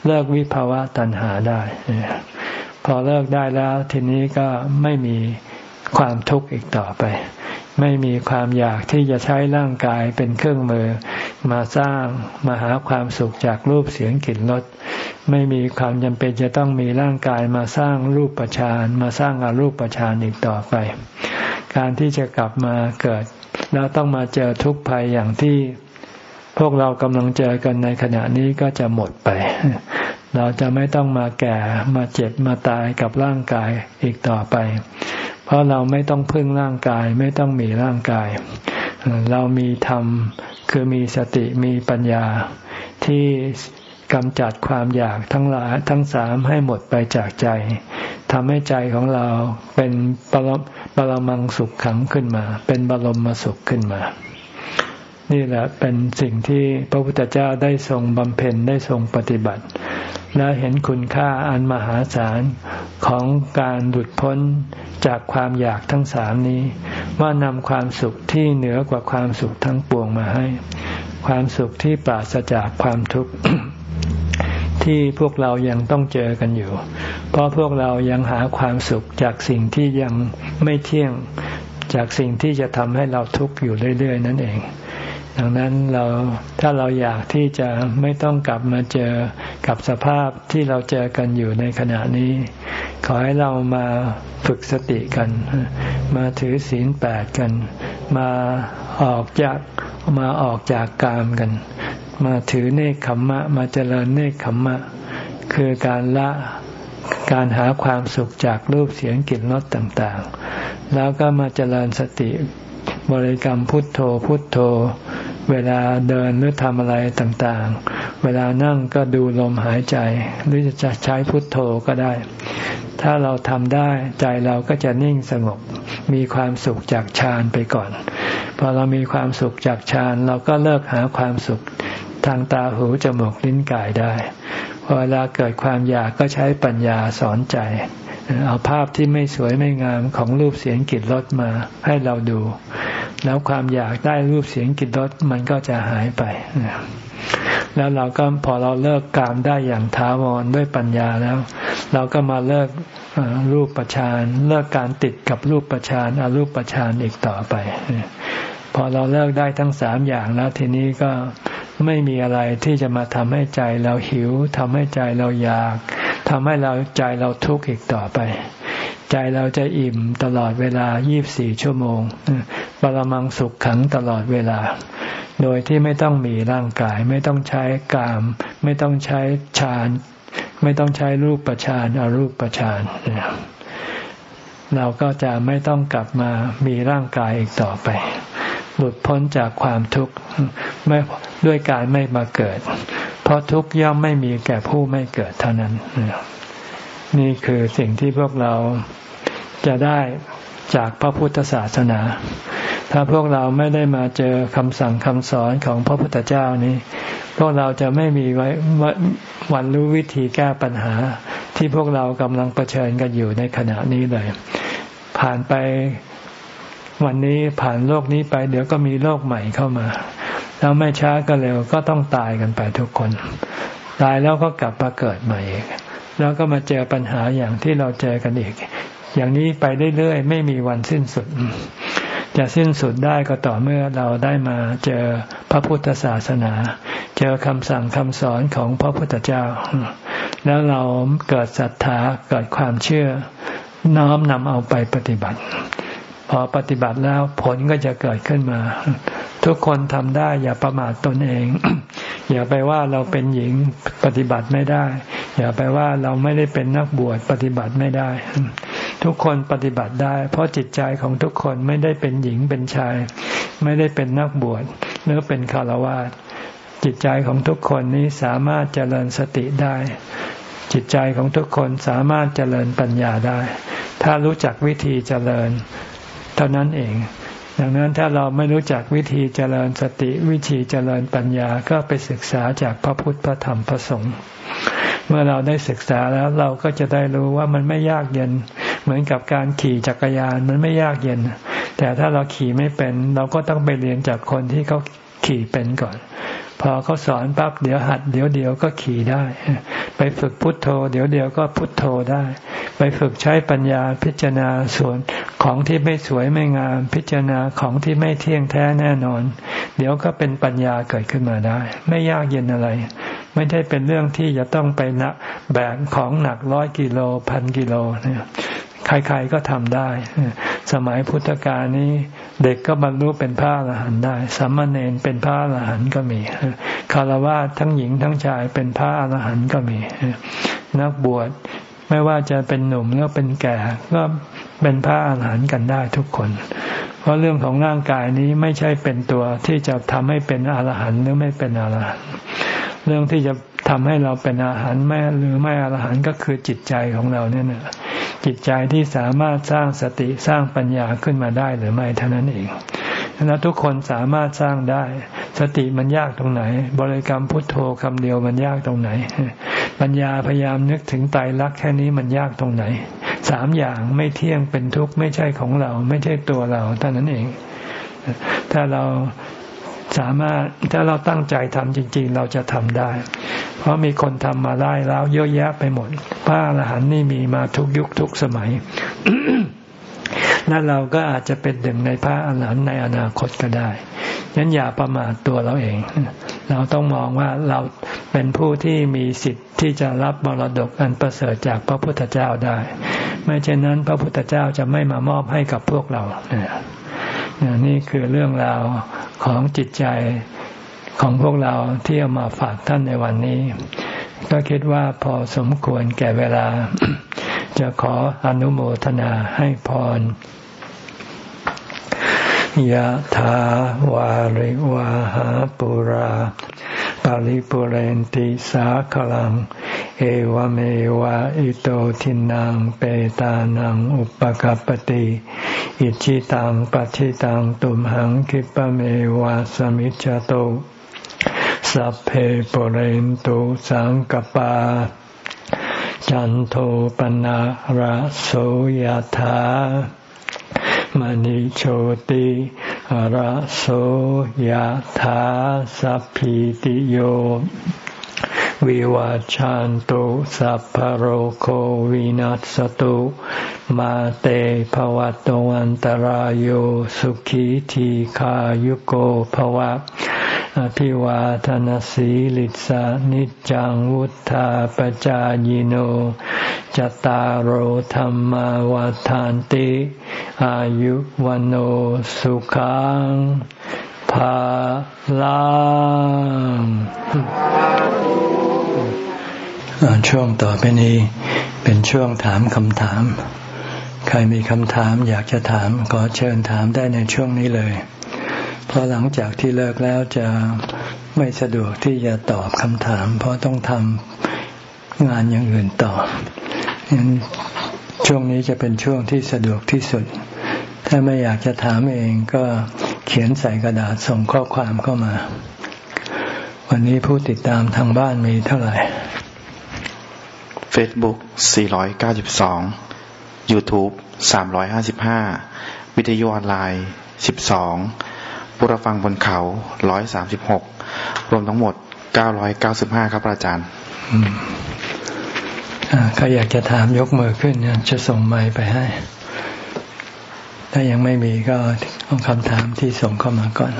เลิกวิภาวะตัณหาได้ พอเลิกได้แล้วทีนี้ก็ไม่มีความทุกข์อีกต่อไป ไม่มีความอยากที่จะใช้ร่างกายเป็นเครื่องมือ มาสร้างมาหาความสุขจากรูปเสียงกลิ่นรสไม่มีความจำเป็นจะต้องมีร่างกายมาสร้างรูปประชานมาสร้างอารูปประชานอีกต่อไป การที่จะกลับมาเกิด แล้วต้องมาเจอทุกข์ภัยอย่างที่พวกเรากำลังเจอกันในขณะนี้ก็จะหมดไป เราจะไม่ต้องมาแก่มาเจ็บมาตายกับร่างกายอีกต่อไป ราะเราไม่ต้องพึ่งร่างกาย ไม่ต้องมีร่างกาย เรามีธรรมคือมีสติมีปัญญาที่กำจัดความอยากทั้งหลายทั้งสามให้หมดไปจากใจทำให้ใจของเราเป็นปรปรมังสุขขังขึ้นมา เป็นบรมมสุขขึ้นมา นี่แหละเป็นสิ่งที่พระพุทธเจ้าได้ทรงบำเพ็ญได้ทรงปฏิบัติ และเห็นคุณค่าอันมหาศาลของการหลุดพ้นจากความอยากทั้งสามนี้ ว่านำความสุขที่เหนือกว่าความสุขทั้งปวงมาให้ ความสุขที่ปราศจากความทุกข์ที่พวกเรายังต้องเจอกันอยู่ เพราะพวกเรายังหาความสุขจากสิ่งที่ยังไม่เที่ยง จากสิ่งที่จะทำให้เราทุกข์อยู่เรื่อย ๆ นั่นเอง ดังนั้นเราถ้าเราอยากที่จะไม่ต้องกลับมาเจอกับสภาพที่เราเจอกันอยู่ในขณะนี้ ขอให้เรามาฝึกสติกัน มาถือศีลแปดกัน มาออกจากมาออกจากกามกัน มาถือเนคขมมะ มาเจริญเนคขมมะ คือการละการหาความสุขจากรูปเสียงกลิ่นรสต่างๆ แล้วก็มาเจริญสติ บริกรรมพุทโธพุทโธ เวลาเดินหรือทำอะไรต่างๆ เวลานั่งก็ดูลมหายใจ หรือจะใช้พุทโธก็ได้ ถ้าเราทำได้ใจเราก็จะนิ่งสงบ มีความสุขจากฌานไปก่อน พอเรามีความสุขจากฌานเราก็เลิกหาความสุขทางตาหูจมูกลิ้นกายได้พอเวลาเกิดความอยากก็ใช้ปัญญาสอนใจ เอาภาพที่ไม่สวยไม่งามของรูปเสียงกลิ่นรสมาให้เราดู แล้วความอยากได้รูปเสียงกลิ่นรสมันก็จะหายไปแล้วเราก็พอเราเลิกกามได้อย่างท้าวรด้วยปัญญาแล้ว เราก็มาเลิกรูปประชานเลิกการติดกับรูปประชานอารูปประชานอีกต่อไป พอเราเลิกได้ทั้งสามอย่างแล้วทีนี้ก็ไม่มีอะไรที่จะมาทำให้ใจเราหิวทำให้ใจเราอยากทำให้เราใจเราทุกข์อีกต่อไป ใจเราจะอิ่มตลอดเวลา 24 ชั่วโมงบรมังสุขขังตลอดเวลา โดยที่ไม่ต้องมีร่างกาย ไม่ต้องใช้กาม ไม่ต้องใช้ฌาน ไม่ต้องใช้รูปประชานอารูปประชานเราก็จะไม่ต้องกลับมามีร่างกายอีกต่อไป หลุดพ้นจากความทุกข์ไม่ด้วยการไม่มาเกิด เพราะทุกข์ย่อมไม่มีแก่ผู้ไม่เกิดเท่านั้นนี่คือสิ่งที่พวกเรา จะได้จากพระพุทธศาสนา ถ้าพวกเราไม่ได้มาเจอคำสั่งคำสอนของพระพุทธเจ้านี้ พวกเราจะไม่มีไว้วันรู้วิธีแก้ปัญหา ที่พวกเรากำลังเผชิญกันอยู่ในขณะนี้เลย ผ่านไปวันนี้ผ่านโลกนี้ไป เดี๋ยวก็มีโลกใหม่เข้ามา แล้วไม่ช้าก็เร็วก็ต้องตายกันไปทุกคน ตายแล้วก็กลับมาเกิดใหม่อีกแล้วก็มาเจอปัญหาอย่างที่เราเจอกันอีก อย่างนี้ไปเรื่อยๆไม่มีวันสิ้นสุด จะสิ้นสุดได้ก็ต่อเมื่อเราได้มาเจอพระพุทธศาสนา เจอคำสั่งคำสอนของพระพุทธเจ้า แล้วเราเกิดศรัทธาเกิดความเชื่อ น้อมนำเอาไปปฏิบัติ พอปฏิบัติแล้วผลก็จะเกิดขึ้นมา ทุกคนทำได้อย่าประมาทตนเองอย่าไปว่าเราเป็นหญิงปฏิบัติไม่ได้ อย่าไปว่าเราไม่ได้เป็นนักบวชปฏิบัติไม่ได้ ทุกคนปฏิบัติได้ เพราะจิตใจของทุกคนไม่ได้เป็นหญิงเป็นชาย ไม่ได้เป็นนักบวชหรือเป็นคารวะจิตใจของทุกคนนี้สามารถเจริญสติได้ จิตใจของทุกคนสามารถเจริญปัญญาได้ ถ้ารู้จักวิธีเจริญ เท่านั้นเองดังนั้นถ้าเราไม่รู้จักวิธีเจริญสติวิธีเจริญปัญญาก็ไปศึกษาจากพระพุทธพระธรรมพระสงฆ์เมื่อเราได้ศึกษาแล้วเราก็จะได้รู้ว่ามันไม่ยากเย็น เหมือนกับการขี่จักรยานมันไม่ยากเย็น แต่ถ้าเราขี่ไม่เป็น เราก็ต้องไปเรียนจากคนที่เขาขี่เป็นก่อน พอเขาสอนปั๊บเดี๋ยวหัด เดี๋ยวเดียวก็ขี่ได้ ไปฝึกพุทโธ เดี๋ยวเดียวก็พุทโธได้ ไปฝึกใช้ปัญญาพิจารณาส่วนของที่ไม่สวยไม่งาม พิจารณาของที่ไม่เที่ยงแท้แน่นอน เดี๋ยวก็เป็นปัญญาเกิดขึ้นมาได้ ไม่ยากเย็นอะไร ไม่ได้เป็นเรื่องที่จะต้องไปนะแบกของหนักร้อยกิโลพันกิโลเนี่ย ใครๆก็ทำได้ สมัยพุทธกาลนี้เด็กก็บรรลุเป็นพระอรหันต์ได้สัมเนนเป็นพระอรหันต์ก็มีคารวะทั้งหญิงทั้งชายเป็นพระอรหันต์ก็มี นักบวชไม่ว่าจะเป็นหนุ่มหรือเป็นแก่ก็เป็นพระอรหันต์กันได้ทุกคน เพราะเรื่องของร่างกายนี้ไม่ใช่เป็นตัวที่จะทำให้เป็นอรหันต์หรือไม่เป็นอรหันต์เรื่องที่จะ ทำให้เราเป็นอาหารแม่หรือไม่อรหันต์ก็คือจิตใจของเราเนี่ยนะจิตใจที่สามารถสร้างสติสร้างปัญญาขึ้นมาได้หรือไม่เท่านั้นเองแล้วทุกคนสามารถสร้างได้ สติมันยากตรงไหน บริกรรมพุทโธคำเดียวมันยากตรงไหน ปัญญาพยายามนึกถึงไตรลักษณ์แค่นี้มันยากตรงไหน สามอย่างไม่เที่ยงเป็นทุกข์ไม่ใช่ของเรา ไม่ใช่ตัวเราเท่านั้นเอง ถ้าเราสามารถถ้าเราตั้งใจทำจริง ๆ เราจะทำได้ เพราะมีคนทำมาได้แล้วเยอะแยะไปหมด พระอรหันต์นี่มีมาทุกยุคทุกสมัยและเราก็อาจจะเป็นหนึ่งในพระอรหันต์ในอนาคตก็ได้ยันอย่าประมาทตัวเราเอง เราต้องมองว่าเราเป็นผู้ที่มีสิทธิ์ที่จะรับมรดกอันประเสริฐจากพระพุทธเจ้าได้ ไม่เช่นนั้นพระพุทธเจ้าจะไม่มามอบให้กับพวกเรา นี่คือเรื่องราวของจิตใจ ของพวกเราที่เอามาฝากท่านในวันนี้ ก็คิดว่าพอสมควรแก่เวลา จะขออนุโมทนาให้พรยะถาวาริวาหาปุราปาริปุเรนติสาขลัง เอวเมวะอิโตทินังเปตานังอุปกัปติอิชิตังปัชิตังตุมหังคิปะเมวะสมิจจโต สัพเพปเรนตุสังกปา จันโทปนะระโสยธามณิโชติระโสยธาสัพพิติโยวิวาจันตุสัพพโรโควินัสตุ มาเตภวัตวันตารโยสุขีทีขายุโกภวะ อภิวาทนสีลิสานิจังวุธาปจายโน จตารโหธรรมวาทานติ อายุวันโอสุขังภาลังช่วงต่อไปนี้ เป็นช่วงถามคำถาม ใครมีคำถามอยากจะถามก็เชิญถามได้ในช่วงนี้เลย เพราะหลังจากที่เลิกแล้วจะไม่สะดวกที่จะตอบคำถาม เพราะต้องทำงานอย่างอื่นต่องั้นช่วงนี้จะเป็นช่วงที่สะดวกที่สุด ถ้าไม่อยากจะถามเองก็เขียนใส่กระดาษส่งข้อความเข้ามา วันนี้ผู้ติดตามทางบ้านมีเท่าไหร่ Facebook 492 YouTube 355 วิทยุออนไลน์ 12 บุรฟังบนเขา136รวมทั้งหมด995ครับอาจารย์ใครอยากจะถามยกมือขึ้นจะส่งไมค์ไปให้ ถ้ายังไม่มีก็เอาคำถามที่ส่งเข้ามาก่อน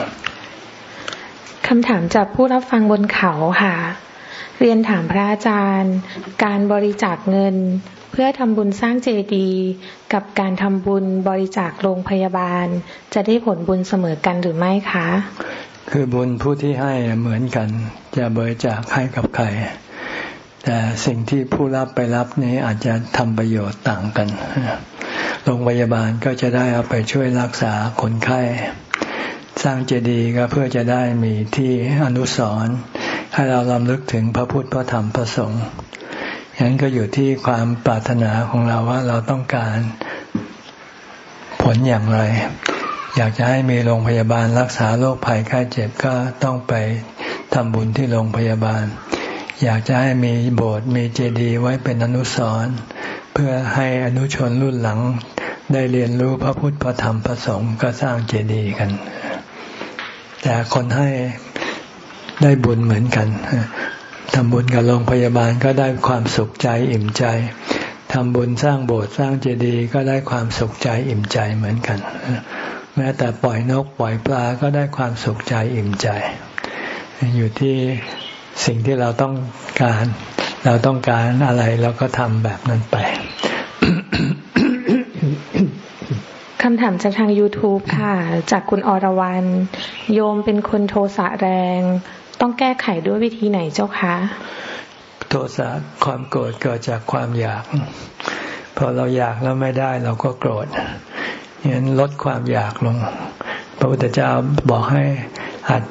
คำถามจากผู้รับฟังบนเขาค่ะ เรียนถามพระอาจารย์ การบริจาคเงิน เพื่อทำบุญสร้างเจดีย์กับการทำบุญบริจาคโรงพยาบาล จะได้ผลบุญเสมอกันหรือไม่คะ คือบุญผู้ที่ให้เหมือนกัน จะบริจาคให้กับใคร แต่สิ่งที่ผู้รับไปรับนี้อาจจะทำประโยชน์ต่างกันโรงพยาบาลก็จะได้เอาไปช่วยรักษาคนไข้ สร้างเจดีย์ก็เพื่อจะได้มีที่อนุสรณ์ให้เราลำลึกถึงพระพุทธพระธรรมพระสงฆ์ อย่างนั้นก็อยู่ที่ความปรารถนาของเราว่าเราต้องการผลอย่างไร อยากจะให้มีโรงพยาบาลรักษาโรคภัยไข้เจ็บก็ต้องไปทำบุญที่โรงพยาบาล อยากจะให้มีโบสถ์มีเจดีย์ไว้เป็นอนุสรณ์เพื่อให้อนุชนรุ่นหลังได้เรียนรู้พระพุทธพระธรรมพระสงฆ์ก็สร้างเจดีย์กัน แต่คนให้ได้บุญเหมือนกัน ทำบุญกับโรงพยาบาลก็ได้ความสุขใจอิ่มใจทำบุญสร้างโบสถ์สร้างเจดีย์ก็ได้ความสุขใจอิ่มใจเหมือนกัน แม้แต่ปล่อยนกปล่อยปลาก็ได้ความสุขใจอิ่มใจ อยู่ที่สิ่งที่เราต้องการ เราต้องการอะไรเราก็ทำแบบนั้นไปคำถามจากทาง YouTube ค่ะ จากคุณอรวรรณโยมเป็นคนโทสะแรง ต้องแก้ไขด้วยวิธีไหนเจ้าคะ โทสะความโกรธเกิดจากความอยาก พอเราอยากแล้วไม่ได้เราก็โกรธงั้นลดความอยากลง พระพุทธเจ้าบอกให้หัด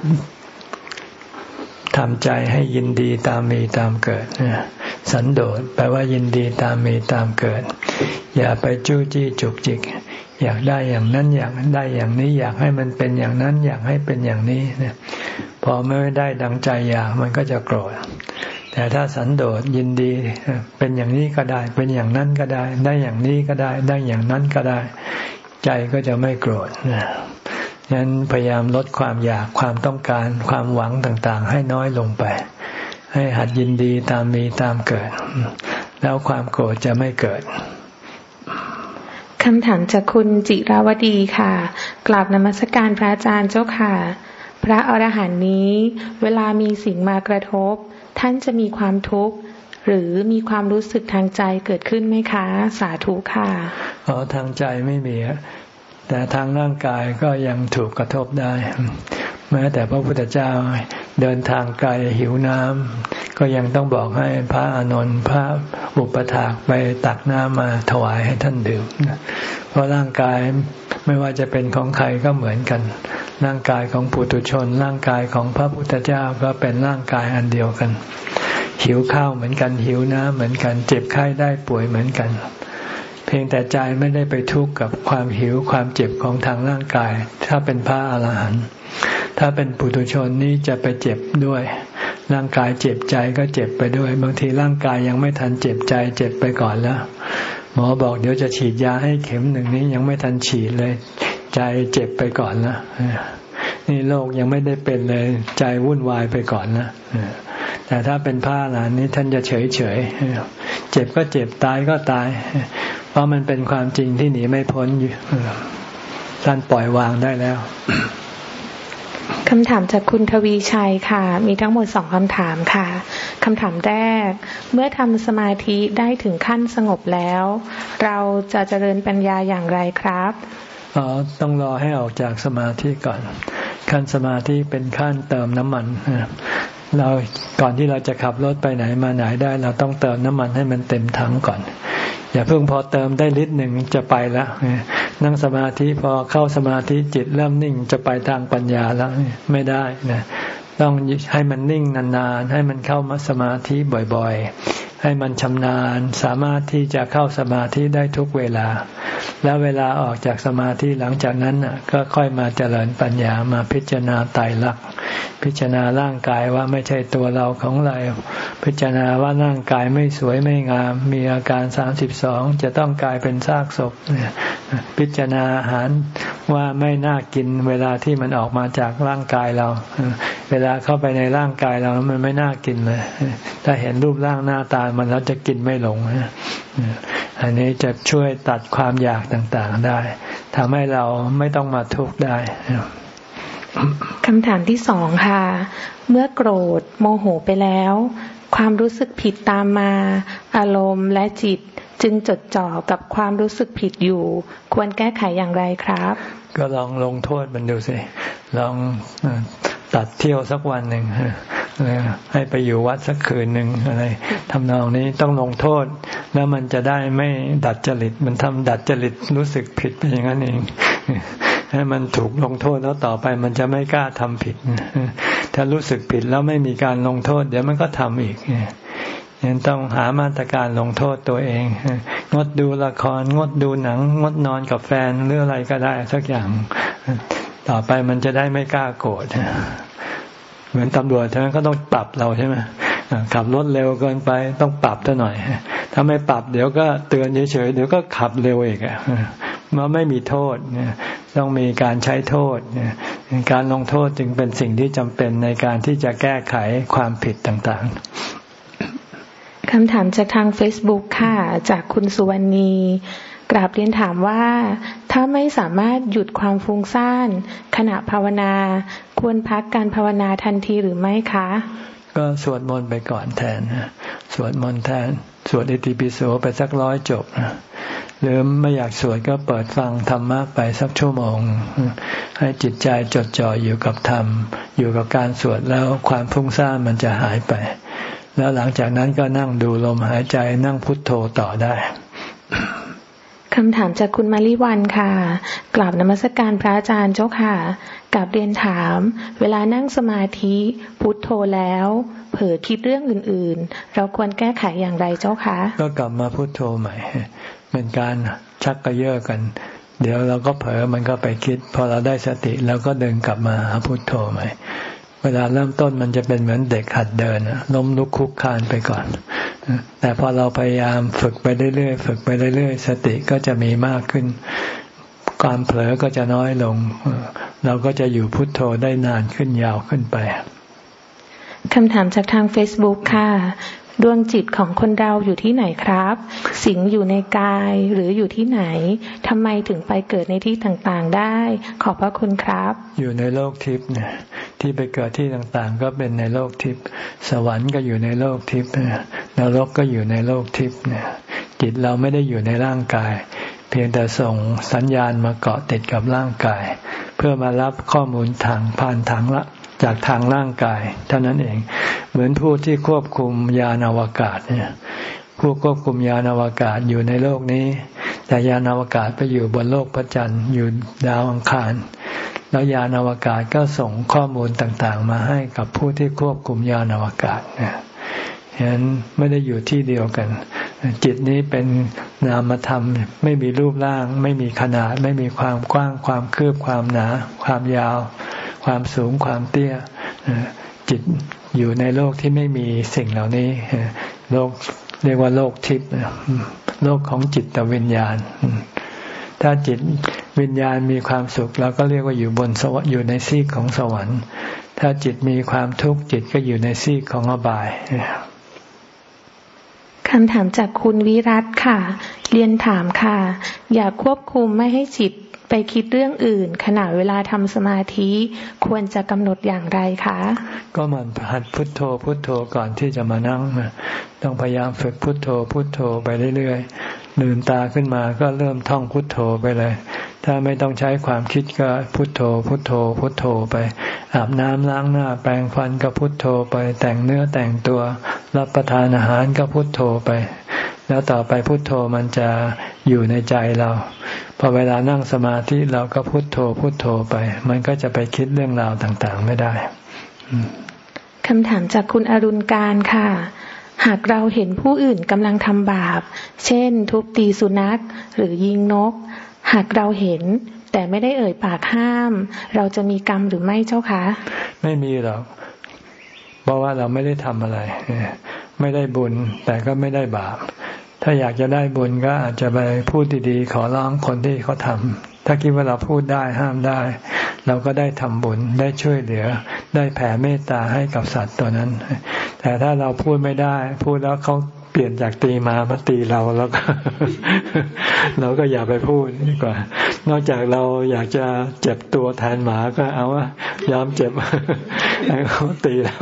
ทำใจให้ยินดีตามมีตามเกิดสันโดษแปลว่ายินดีตามมีตามเกิด อย่าไปจู้จี้จุกจิก อยากได้อย่างนั้นอยากได้อย่างนี้ อยากให้มันเป็นอย่างนั้น อยากให้เป็นอย่างนี้เนี่ยพอไม่ได้ดังใจอยากมันก็จะโกรธแต่ถ้าสันโดษยินดีเป็นอย่างนี้ก็ได้ เป็นอย่างนั้นก็ได้ ได้อย่างนี้ก็ได้ ได้อย่างนั้นก็ได้ ใจก็จะไม่โกรธนะงั้นพยายามลดความอยากความต้องการความหวังต่างๆ ให้น้อยลงไป ให้หัดยินดีตามมีตามเกิด แล้วความโกรธจะไม่เกิด คำถามจากคุณจิราวดีค่ะ กราบนมัสการพระอาจารย์เจ้าค่ะ พระอรหันต์นี้ เวลามีสิ่งมากระทบ ท่านจะมีความทุกข์ หรือมีความรู้สึกทางใจเกิดขึ้นไหมคะ สาธุค่ะอ๋อทางใจไม่มีแต่ทางร่างกายก็ยังถูกกระทบได้ แม้แต่พระพุทธเจ้าเดินทางไกลหิวน้ำก็ยังต้องบอกให้พระอานนท์พระอุปถากไปตักน้ำมาถวายให้ท่านดื่มเพราะร่างกายไม่ว่าจะเป็นของใครก็เหมือนกัน ร่างกายของปุถุชน ร่างกายของพระพุทธเจ้าก็เป็นร่างกายอันเดียวกัน หิวข้าวเหมือนกัน หิวน้ำเหมือนกัน เจ็บไข้ได้ป่วยเหมือนกัน เพียงแต่ใจไม่ได้ไปทุกข์กับความหิวความเจ็บของทางร่างกาย ถ้าเป็นพระอาหารหันต์ ถ้าเป็นปุถุชนนี้จะไปเจ็บด้วย ร่างกายเจ็บใจก็เจ็บไปด้วย บางทีร่างกายยังไม่ทันเจ็บใจ เจ็บไปก่อนแล้ว หมอบอกเดี๋ยวจะฉีดยาให้เข็มหนึ่งนี้ยังไม่ทันฉีดเลย ใจเจ็บไปก่อนนะนี่โรคยังไม่ได้เป็นเลยใจวุ่นวายไปก่อนนะแต่ถ้าเป็นผ้าหลานนี้ท่านจะเฉยเฉยเจ็บก็เจ็บตายก็ตาย เพราะมันเป็นความจริงที่หนีไม่พ้นอยู่ท่านปล่อยวางได้แล้ว คำถามจากคุณทวีชัยค่ะ มีทั้งหมดสองคำถามค่ะคำถามแรก เมื่อทำสมาธิได้ถึงขั้นสงบแล้ว เราจะเจริญปัญญาอย่างไรครับอ๋อต้องรอให้ออกจากสมาธิก่อน ขั้นสมาธิเป็นขั้นเติมน้ำมันเราก่อนที่เราจะขับรถไปไหนมาไหนได้ เราต้องเติมน้ำมันให้มันเต็มถังก่อน อย่าเพิ่งพอเติมได้ลิตรหนึ่งจะไปแล้วนั่งสมาธิพอเข้าสมาธิจิตเริ่มนิ่งจะไปทางปัญญาแล้วไม่ได้นะต้องให้มันนิ่งนานๆให้มันเข้ามาสมาธิบ่อยๆ ให้มันชำนาญสามารถที่จะเข้าสมาธิได้ทุกเวลา แล้วเวลาออกจากสมาธิหลังจากนั้นก็ค่อยมาเจริญปัญญามาพิจารณาไตรลักษณ์พิจารณาร่างกายว่าไม่ใช่ตัวเราของเรา พิจารณาว่าร่างกายไม่สวยไม่งาม มีอาการสามสิบสองจะต้องกลายเป็นซากศพพิจารณาอาหารว่าไม่น่ากินเวลาที่มันออกมาจากร่างกายเรา เวลาเข้าไปในร่างกายเรามันไม่น่ากินเลย ถ้าเห็นรูปร่างหน้าตามันแล้วจะกินไม่ลงอันนี้จะช่วยตัดความอยากต่างๆได้ทำให้เราไม่ต้องมาทุกข์ได้คำถามที่สองค่ะ เมื่อโกรธโมโหไปแล้ว ความรู้สึกผิดตามมา อารมณ์และจิตจึงจดจ่อกับความรู้สึกผิดอยู่ ควรแก้ไขอย่างไรครับ ก็ลองลงโทษมันดูสิ ลองตัดเที่ยวสักวันหนึ่ง ให้ไปอยู่วัดสักคืนหนึ่งอะไรทำนองนี้ต้องลงโทษ แล้วมันจะได้ไม่ดัดจริต มันทำดัดจริตรู้สึกผิดไปอย่างนั้นเองให้มันถูกลงโทษแล้วต่อไปมันจะไม่กล้าทำผิด ถ้ารู้สึกผิดแล้วไม่มีการลงโทษ เดี๋ยวมันก็ทำอีกยังต้องหามาตรการลงโทษตัวเอง งดดูละครงดดูหนัง งดนอนกับแฟนหรืออะไรก็ได้สักอย่าง ต่อไปมันจะได้ไม่กล้าโกรธ เหมือนตำรวจใช่ไหมก็ต้องปรับเราใช่ไหมขับรถเร็วเกินไปต้องปรับเท่าหน่อย ถ้าไม่ปรับเดี๋ยวก็เตือนเฉยๆเดี๋ยวก็ขับเร็วอีกอะมันไม่มีโทษต้องมีการใช้โทษการลงโทษจึงเป็นสิ่งที่จำเป็นในการที่จะแก้ไขความผิดต่างๆคำถามจากทาง Facebook ค่ะ จากคุณสุวรรณี กราบเรียนถามว่า ถ้าไม่สามารถหยุดความฟุ้งซ่าน ขณะภาวนา ควรพักการภาวนาทันทีหรือไม่คะ ก็สวดมนต์ไปก่อนแทนสวดมนต์แทน สวดอิติปิโสไปสักร้อยจบหรือไม่อยากสวดก็เปิดฟังธรรมะไปสักชั่วโมง ให้จิตใจจดจ่ออยู่กับธรรม อยู่กับการสวดแล้วความฟุ้งซ่านมันจะหายไป แล้วหลังจากนั้นก็นั่งดูลมหายใจนั่งพุทโธต่อได้ คำถามจากคุณมาริวันค่ะกราบนมัสการพระอาจารย์เจ้าค่ะกับเรียนถาม เวลานั่งสมาธิพุทโธแล้ว เผลอคิดเรื่องอื่น ๆ เราควรแก้ไขอย่างไรเจ้าคะ ก็กลับมาพุทโธใหม่ เป็นการชักกระเยาะกัน เดี๋ยวเราก็เผลอมันก็ไปคิด พอเราได้สติเราก็เดินกลับมาพุทโธใหม่ เวลาเริ่มต้นมันจะเป็นเหมือนเด็กหัดเดินล้มลุกคุกคานไปก่อน แต่พอเราพยายามฝึกไปเรื่อยๆฝึกไปเรื่อยๆ สติก็จะมีมากขึ้น ความเผลอก็จะน้อยลง เราก็จะอยู่พุทโธได้นานขึ้นยาวขึ้นไปคำถามจากทาง Facebook ค่ะ ดวงจิตของคนเราอยู่ที่ไหนครับ สิงอยู่ในกายหรืออยู่ที่ไหนทำไมถึงไปเกิดในที่ต่างๆได้ ขอบพระคุณครับ อยู่ในโลกทิพย์เนี่ยที่ไปเกิดที่ต่างๆ ก็เป็นในโลกทิพย์สวรรค์ก็อยู่ในโลกทิพย์นรกก็อยู่ในโลกทิพย์เนี่ยจิตเราไม่ได้อยู่ในร่างกาย เพียงแต่ส่งสัญญาณมาเกาะติดกับร่างกาย เพื่อมารับข้อมูลทางผ่านทางละ จากทางร่างกายเท่านั้นเอง เหมือนผู้ที่ควบคุมยานอวกาศเนี่ยผู้ควบคุมยานอวกาศอยู่ในโลกนี้ แต่ยานอวกาศไปอยู่บนโลกพระจันทร์อยู่ดาวอังคาร แล้วยานอวกาศก็ส่งข้อมูลต่างๆ มาให้กับผู้ที่ควบคุมยานอวกาศเนี่ยฉะนั้นไม่ได้อยู่ที่เดียวกัน จิตนี้เป็นนามธรรม ไม่มีรูปร่าง ไม่มีขนาด ไม่มีความกว้างความคืบความหนา ความยาว ความสูงความเตี้ยจิตอยู่ในโลกที่ไม่มีสิ่งเหล่านี้โลกเรียกว่าโลกทิพย์โลกของจิตวิญญาณ ถ้าจิตวิญญาณมีความสุขเราก็เรียกว่าอยู่บนสวรรค์อยู่ในซีกของสวรรค์ ถ้าจิตมีความทุกข์จิตก็อยู่ในซีกของอบายคำถามจากคุณวิรัตค่ะ เรียนถามค่ะ อยากควบคุมไม่ให้จิต ไปคิดเรื่องอื่น ขณะเวลาทำสมาธิควรจะกำหนดอย่างไรคะ ก็เหมันหัดพุทโธพุทโธก่อนที่จะมานั่งต้องพยายามฝึกพุทโธพุทโธไปเรื่อยๆลืมตาขึ้นมาก็เริ่มท่องพุทโธไปเลย ถ้าไม่ต้องใช้ความคิดก็พุทโธ พุทโธ พุทโธไป อาบน้ำล้างหน้า แปรงฟันก็พุทโธไป แต่งเนื้อแต่งตัว รับประทานอาหารก็พุทโธไป แล้วต่อไปพุทโธมันจะอยู่ในใจเรา พอเวลานั่งสมาธิเราก็พุทโธพุทโธไป มันก็จะไปคิดเรื่องราวต่างๆ ไม่ได้คำถามจากคุณอรุณการค่ะ หากเราเห็นผู้อื่นกำลังทำบาป เช่น ทุบตีสุนัขหรือยิงนก หากเราเห็นแต่ไม่ได้เอ่ยปากห้าม เราจะมีกรรมหรือไม่เจ้าคะ ไม่มีหรอกเพราะว่าเราไม่ได้ทำอะไร ไม่ได้บุญแต่ก็ไม่ได้บาป ถ้าอยากจะได้บุญก็อาจจะไปพูดดีๆ ขอร้องคนที่เขาทำถ้าคิดว่าเราพูดได้ห้ามได้ เราก็ได้ทำบุญได้ช่วยเหลือ ได้แผ่เมตตาให้กับสัตว์ตัวนั้น แต่ถ้าเราพูดไม่ได้ พูดแล้วเขาเปลี่ยนจากตีมามาตีเราแล้วก็ เราก็อย่าไปพูดดีกว่า นอกจากเราอยากจะเจ็บตัวแทนหมาก็เอาว่ายอมเจ็บให้เขาตีเรา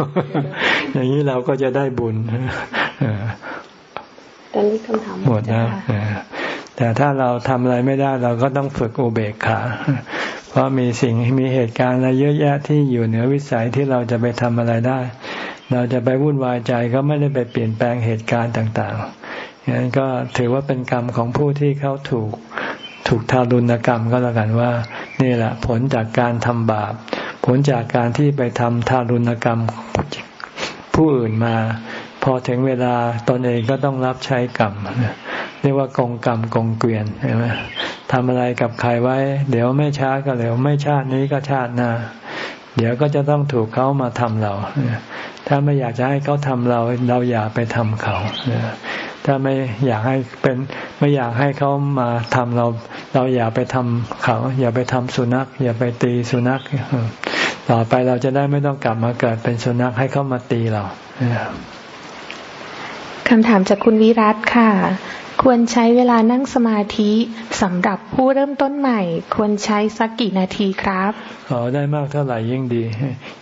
อย่างนี้เราก็จะได้บุญ ตอนนี้คำถามหมดนะแต่ถ้าเราทำอะไรไม่ได้เราก็ต้องฝึกอุเบกขา เพราะมีสิ่งมีเหตุการณ์อะไรเยอะแยะที่อยู่เหนือวิสัยที่เราจะไปทำอะไรได้ เราจะไปวุ่นวายใจก็ไม่ได้ไปเปลี่ยนแปลงเหตุการณ์ต่างๆงั้นก็ถือว่าเป็นกรรมของผู้ที่เขาถูกถูกทารุณกรรมก็แล้วกันว่า นี่แหละผลจากการทำบาป ผลจากการที่ไปทำทารุณกรรมผู้อื่นมา พอถึงเวลาตนเองก็ต้องรับใช้กรรมเรียกว่ากองกรรมกองเกวียนใช่ไหมทำอะไรกับใครไว้ เดี๋ยวไม่ช้าก็เร็วไม่ชาตินี้ก็ชาติหน้าเดี๋ยวก็จะต้องถูกเขามาทำเรา ถ้าไม่อยากจะให้เขาทำเรา เราอย่าไปทำเขา ถ้าไม่อยากให้เป็นไม่อยากให้เขามาทำเรา เราอย่าไปทำเขา อย่าไปทำสุนัข อย่าไปตีสุนัข ต่อไปเราจะได้ไม่ต้องกลับมาเกิดเป็นสุนัขให้เขามาตีเรา คำถามจากคุณวิรัตค่ะ ควรใช้เวลานั่งสมาธิสำหรับผู้เริ่มต้นใหม่ ควรใช้สักกี่นาทีครับอ๋อได้มากเท่าไหร่ยิ่งดี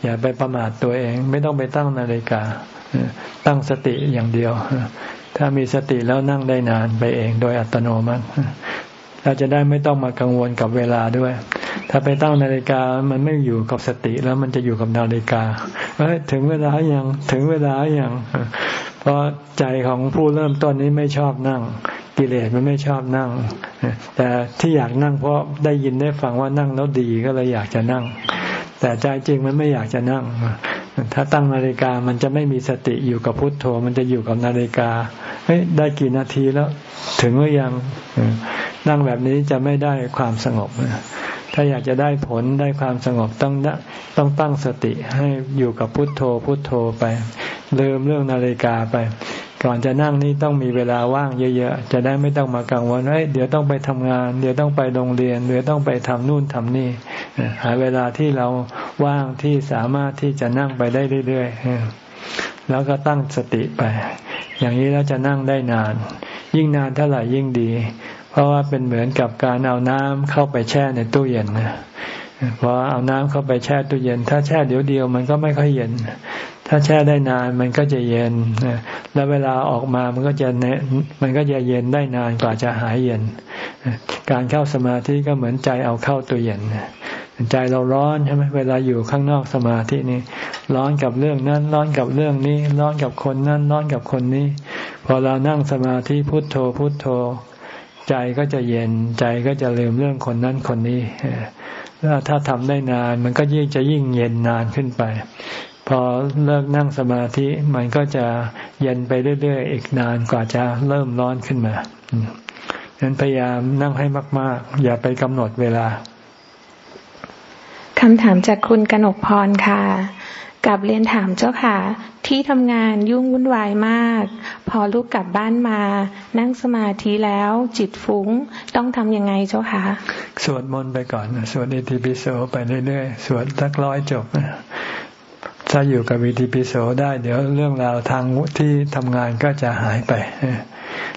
อย่าไปประมาทตัวเอง ไม่ต้องไปตั้งนาฬิกา ตั้งสติอย่างเดียว ถ้ามีสติแล้วนั่งได้นานไปเองโดยอัตโนมัติเราจะได้ไม่ต้องมากังวลกับเวลาด้วย ถ้าไปตั้งนาฬิกา มันไม่อยู่กับสติแล้วมันจะอยู่กับนาฬิกาเฮ้ยถึงเวลาอย่าง ถึงเวลาอย่าง ราะใจของผู้เริ่มต้นนี้ไม่ชอบนั่ง กิเลสมันไม่ชอบนั่ง แต่ที่อยากนั่งเพราะได้ยินได้ฟังว่านั่งแล้วดีก็เลยอยากจะนั่ง แต่ใจจริงมันไม่อยากจะนั่ง ถ้าตั้งนาฬิกามันจะไม่มีสติอยู่กับพุทโธ มันจะอยู่กับนาฬิกาเฮ้ยได้กี่นาทีแล้ว ถึงหรือยังนั่งแบบนี้จะไม่ได้ความสงบถ้าอยากจะได้ผลได้ความสงบต้องต้องตั้งสติให้อยู่กับพุทโธพุทโธไป ลืมเรื่องนาฬิกาไป ก่อนจะนั่งนี่ต้องมีเวลาว่างเยอะๆ จะได้ไม่ต้องมากังวลว่าเดี๋ยวต้องไปทำงาน เดี๋ยวต้องไปโรงเรียน เดี๋ยวต้องไปทำนู่นทำนี่ หาเวลาที่เราว่างที่สามารถที่จะนั่งไปได้เรื่อยๆ แล้วก็ตั้งสติไป อย่างนี้เราจะนั่งได้นาน ยิ่งนานเท่าไหร่ยิ่งดี เพราะว่าเป็นเหมือนกับการเอาน้ำเข้าไปแช่ในตู้เย็นนะพอเอาน้ำเข้าไปแช่ตู้เย็น ถ้าแช่เดี๋ยวเดียวมันก็ไม่ค่อยเย็น ถ้าแช่ได้นานมันก็จะเย็น แล้วเวลาออกมามันก็จะเนมันก็จะเย็นได้นานกว่าจะหายเย็น การเข้าสมาธิก็เหมือนใจเอาเข้าตู้เย็นใจเราร้อนใช่ไหมเวลาอยู่ข้างนอกสมาธินี่ร้อนกับเรื่องนั้น ร้อนกับเรื่องนี้ ร้อนกับคนนั้น ร้อนกับคนนี้ พอเรานั่งสมาธิพุทโธพุทโธ ใจก็จะเย็นใจก็จะลืมเรื่องคนนั้นคนนี้แล้วถ้าทำได้นานมันก็ยิ่งจะยิ่งเย็นนานขึ้นไป พอเลิกนั่งสมาธิมันก็จะเย็นไปเรื่อยๆอีกนานกว่าจะเริ่มร้อนขึ้นมาฉะนั้นพยายามนั่งให้มาก ๆ อย่าไปกำหนดเวลาคำถามจากคุณกนกพรค่ะกับเรียนถามเจ้าค่ะ ที่ทำงานยุ่งวุ่นวายมาก พอลูกกลับบ้านมา นั่งสมาธิแล้วจิตฟุ้งต้องทำยังไงเจ้าค่ะ สวดมนต์ไปก่อนสวดอิติปิโสไปเรื่อยๆ สวดสักร้อยจบ ถ้าอยู่กับอิติปิโสได้เดี๋ยวเรื่องราวทางที่ทำงานก็จะหายไป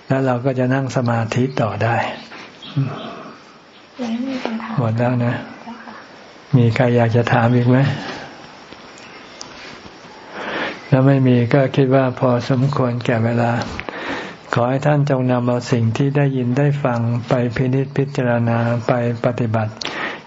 แล้วเราก็จะนั่งสมาธิต่อได้หมดแล้วนะ มีใครอยากจะถามอีกไหมถ้าไม่มีก็คิดว่าพอสมควรแก่เวลา ขอให้ท่านจงนำเอาสิ่งที่ได้ยินได้ฟังไปพินิจพิจารณาไปปฏิบัติ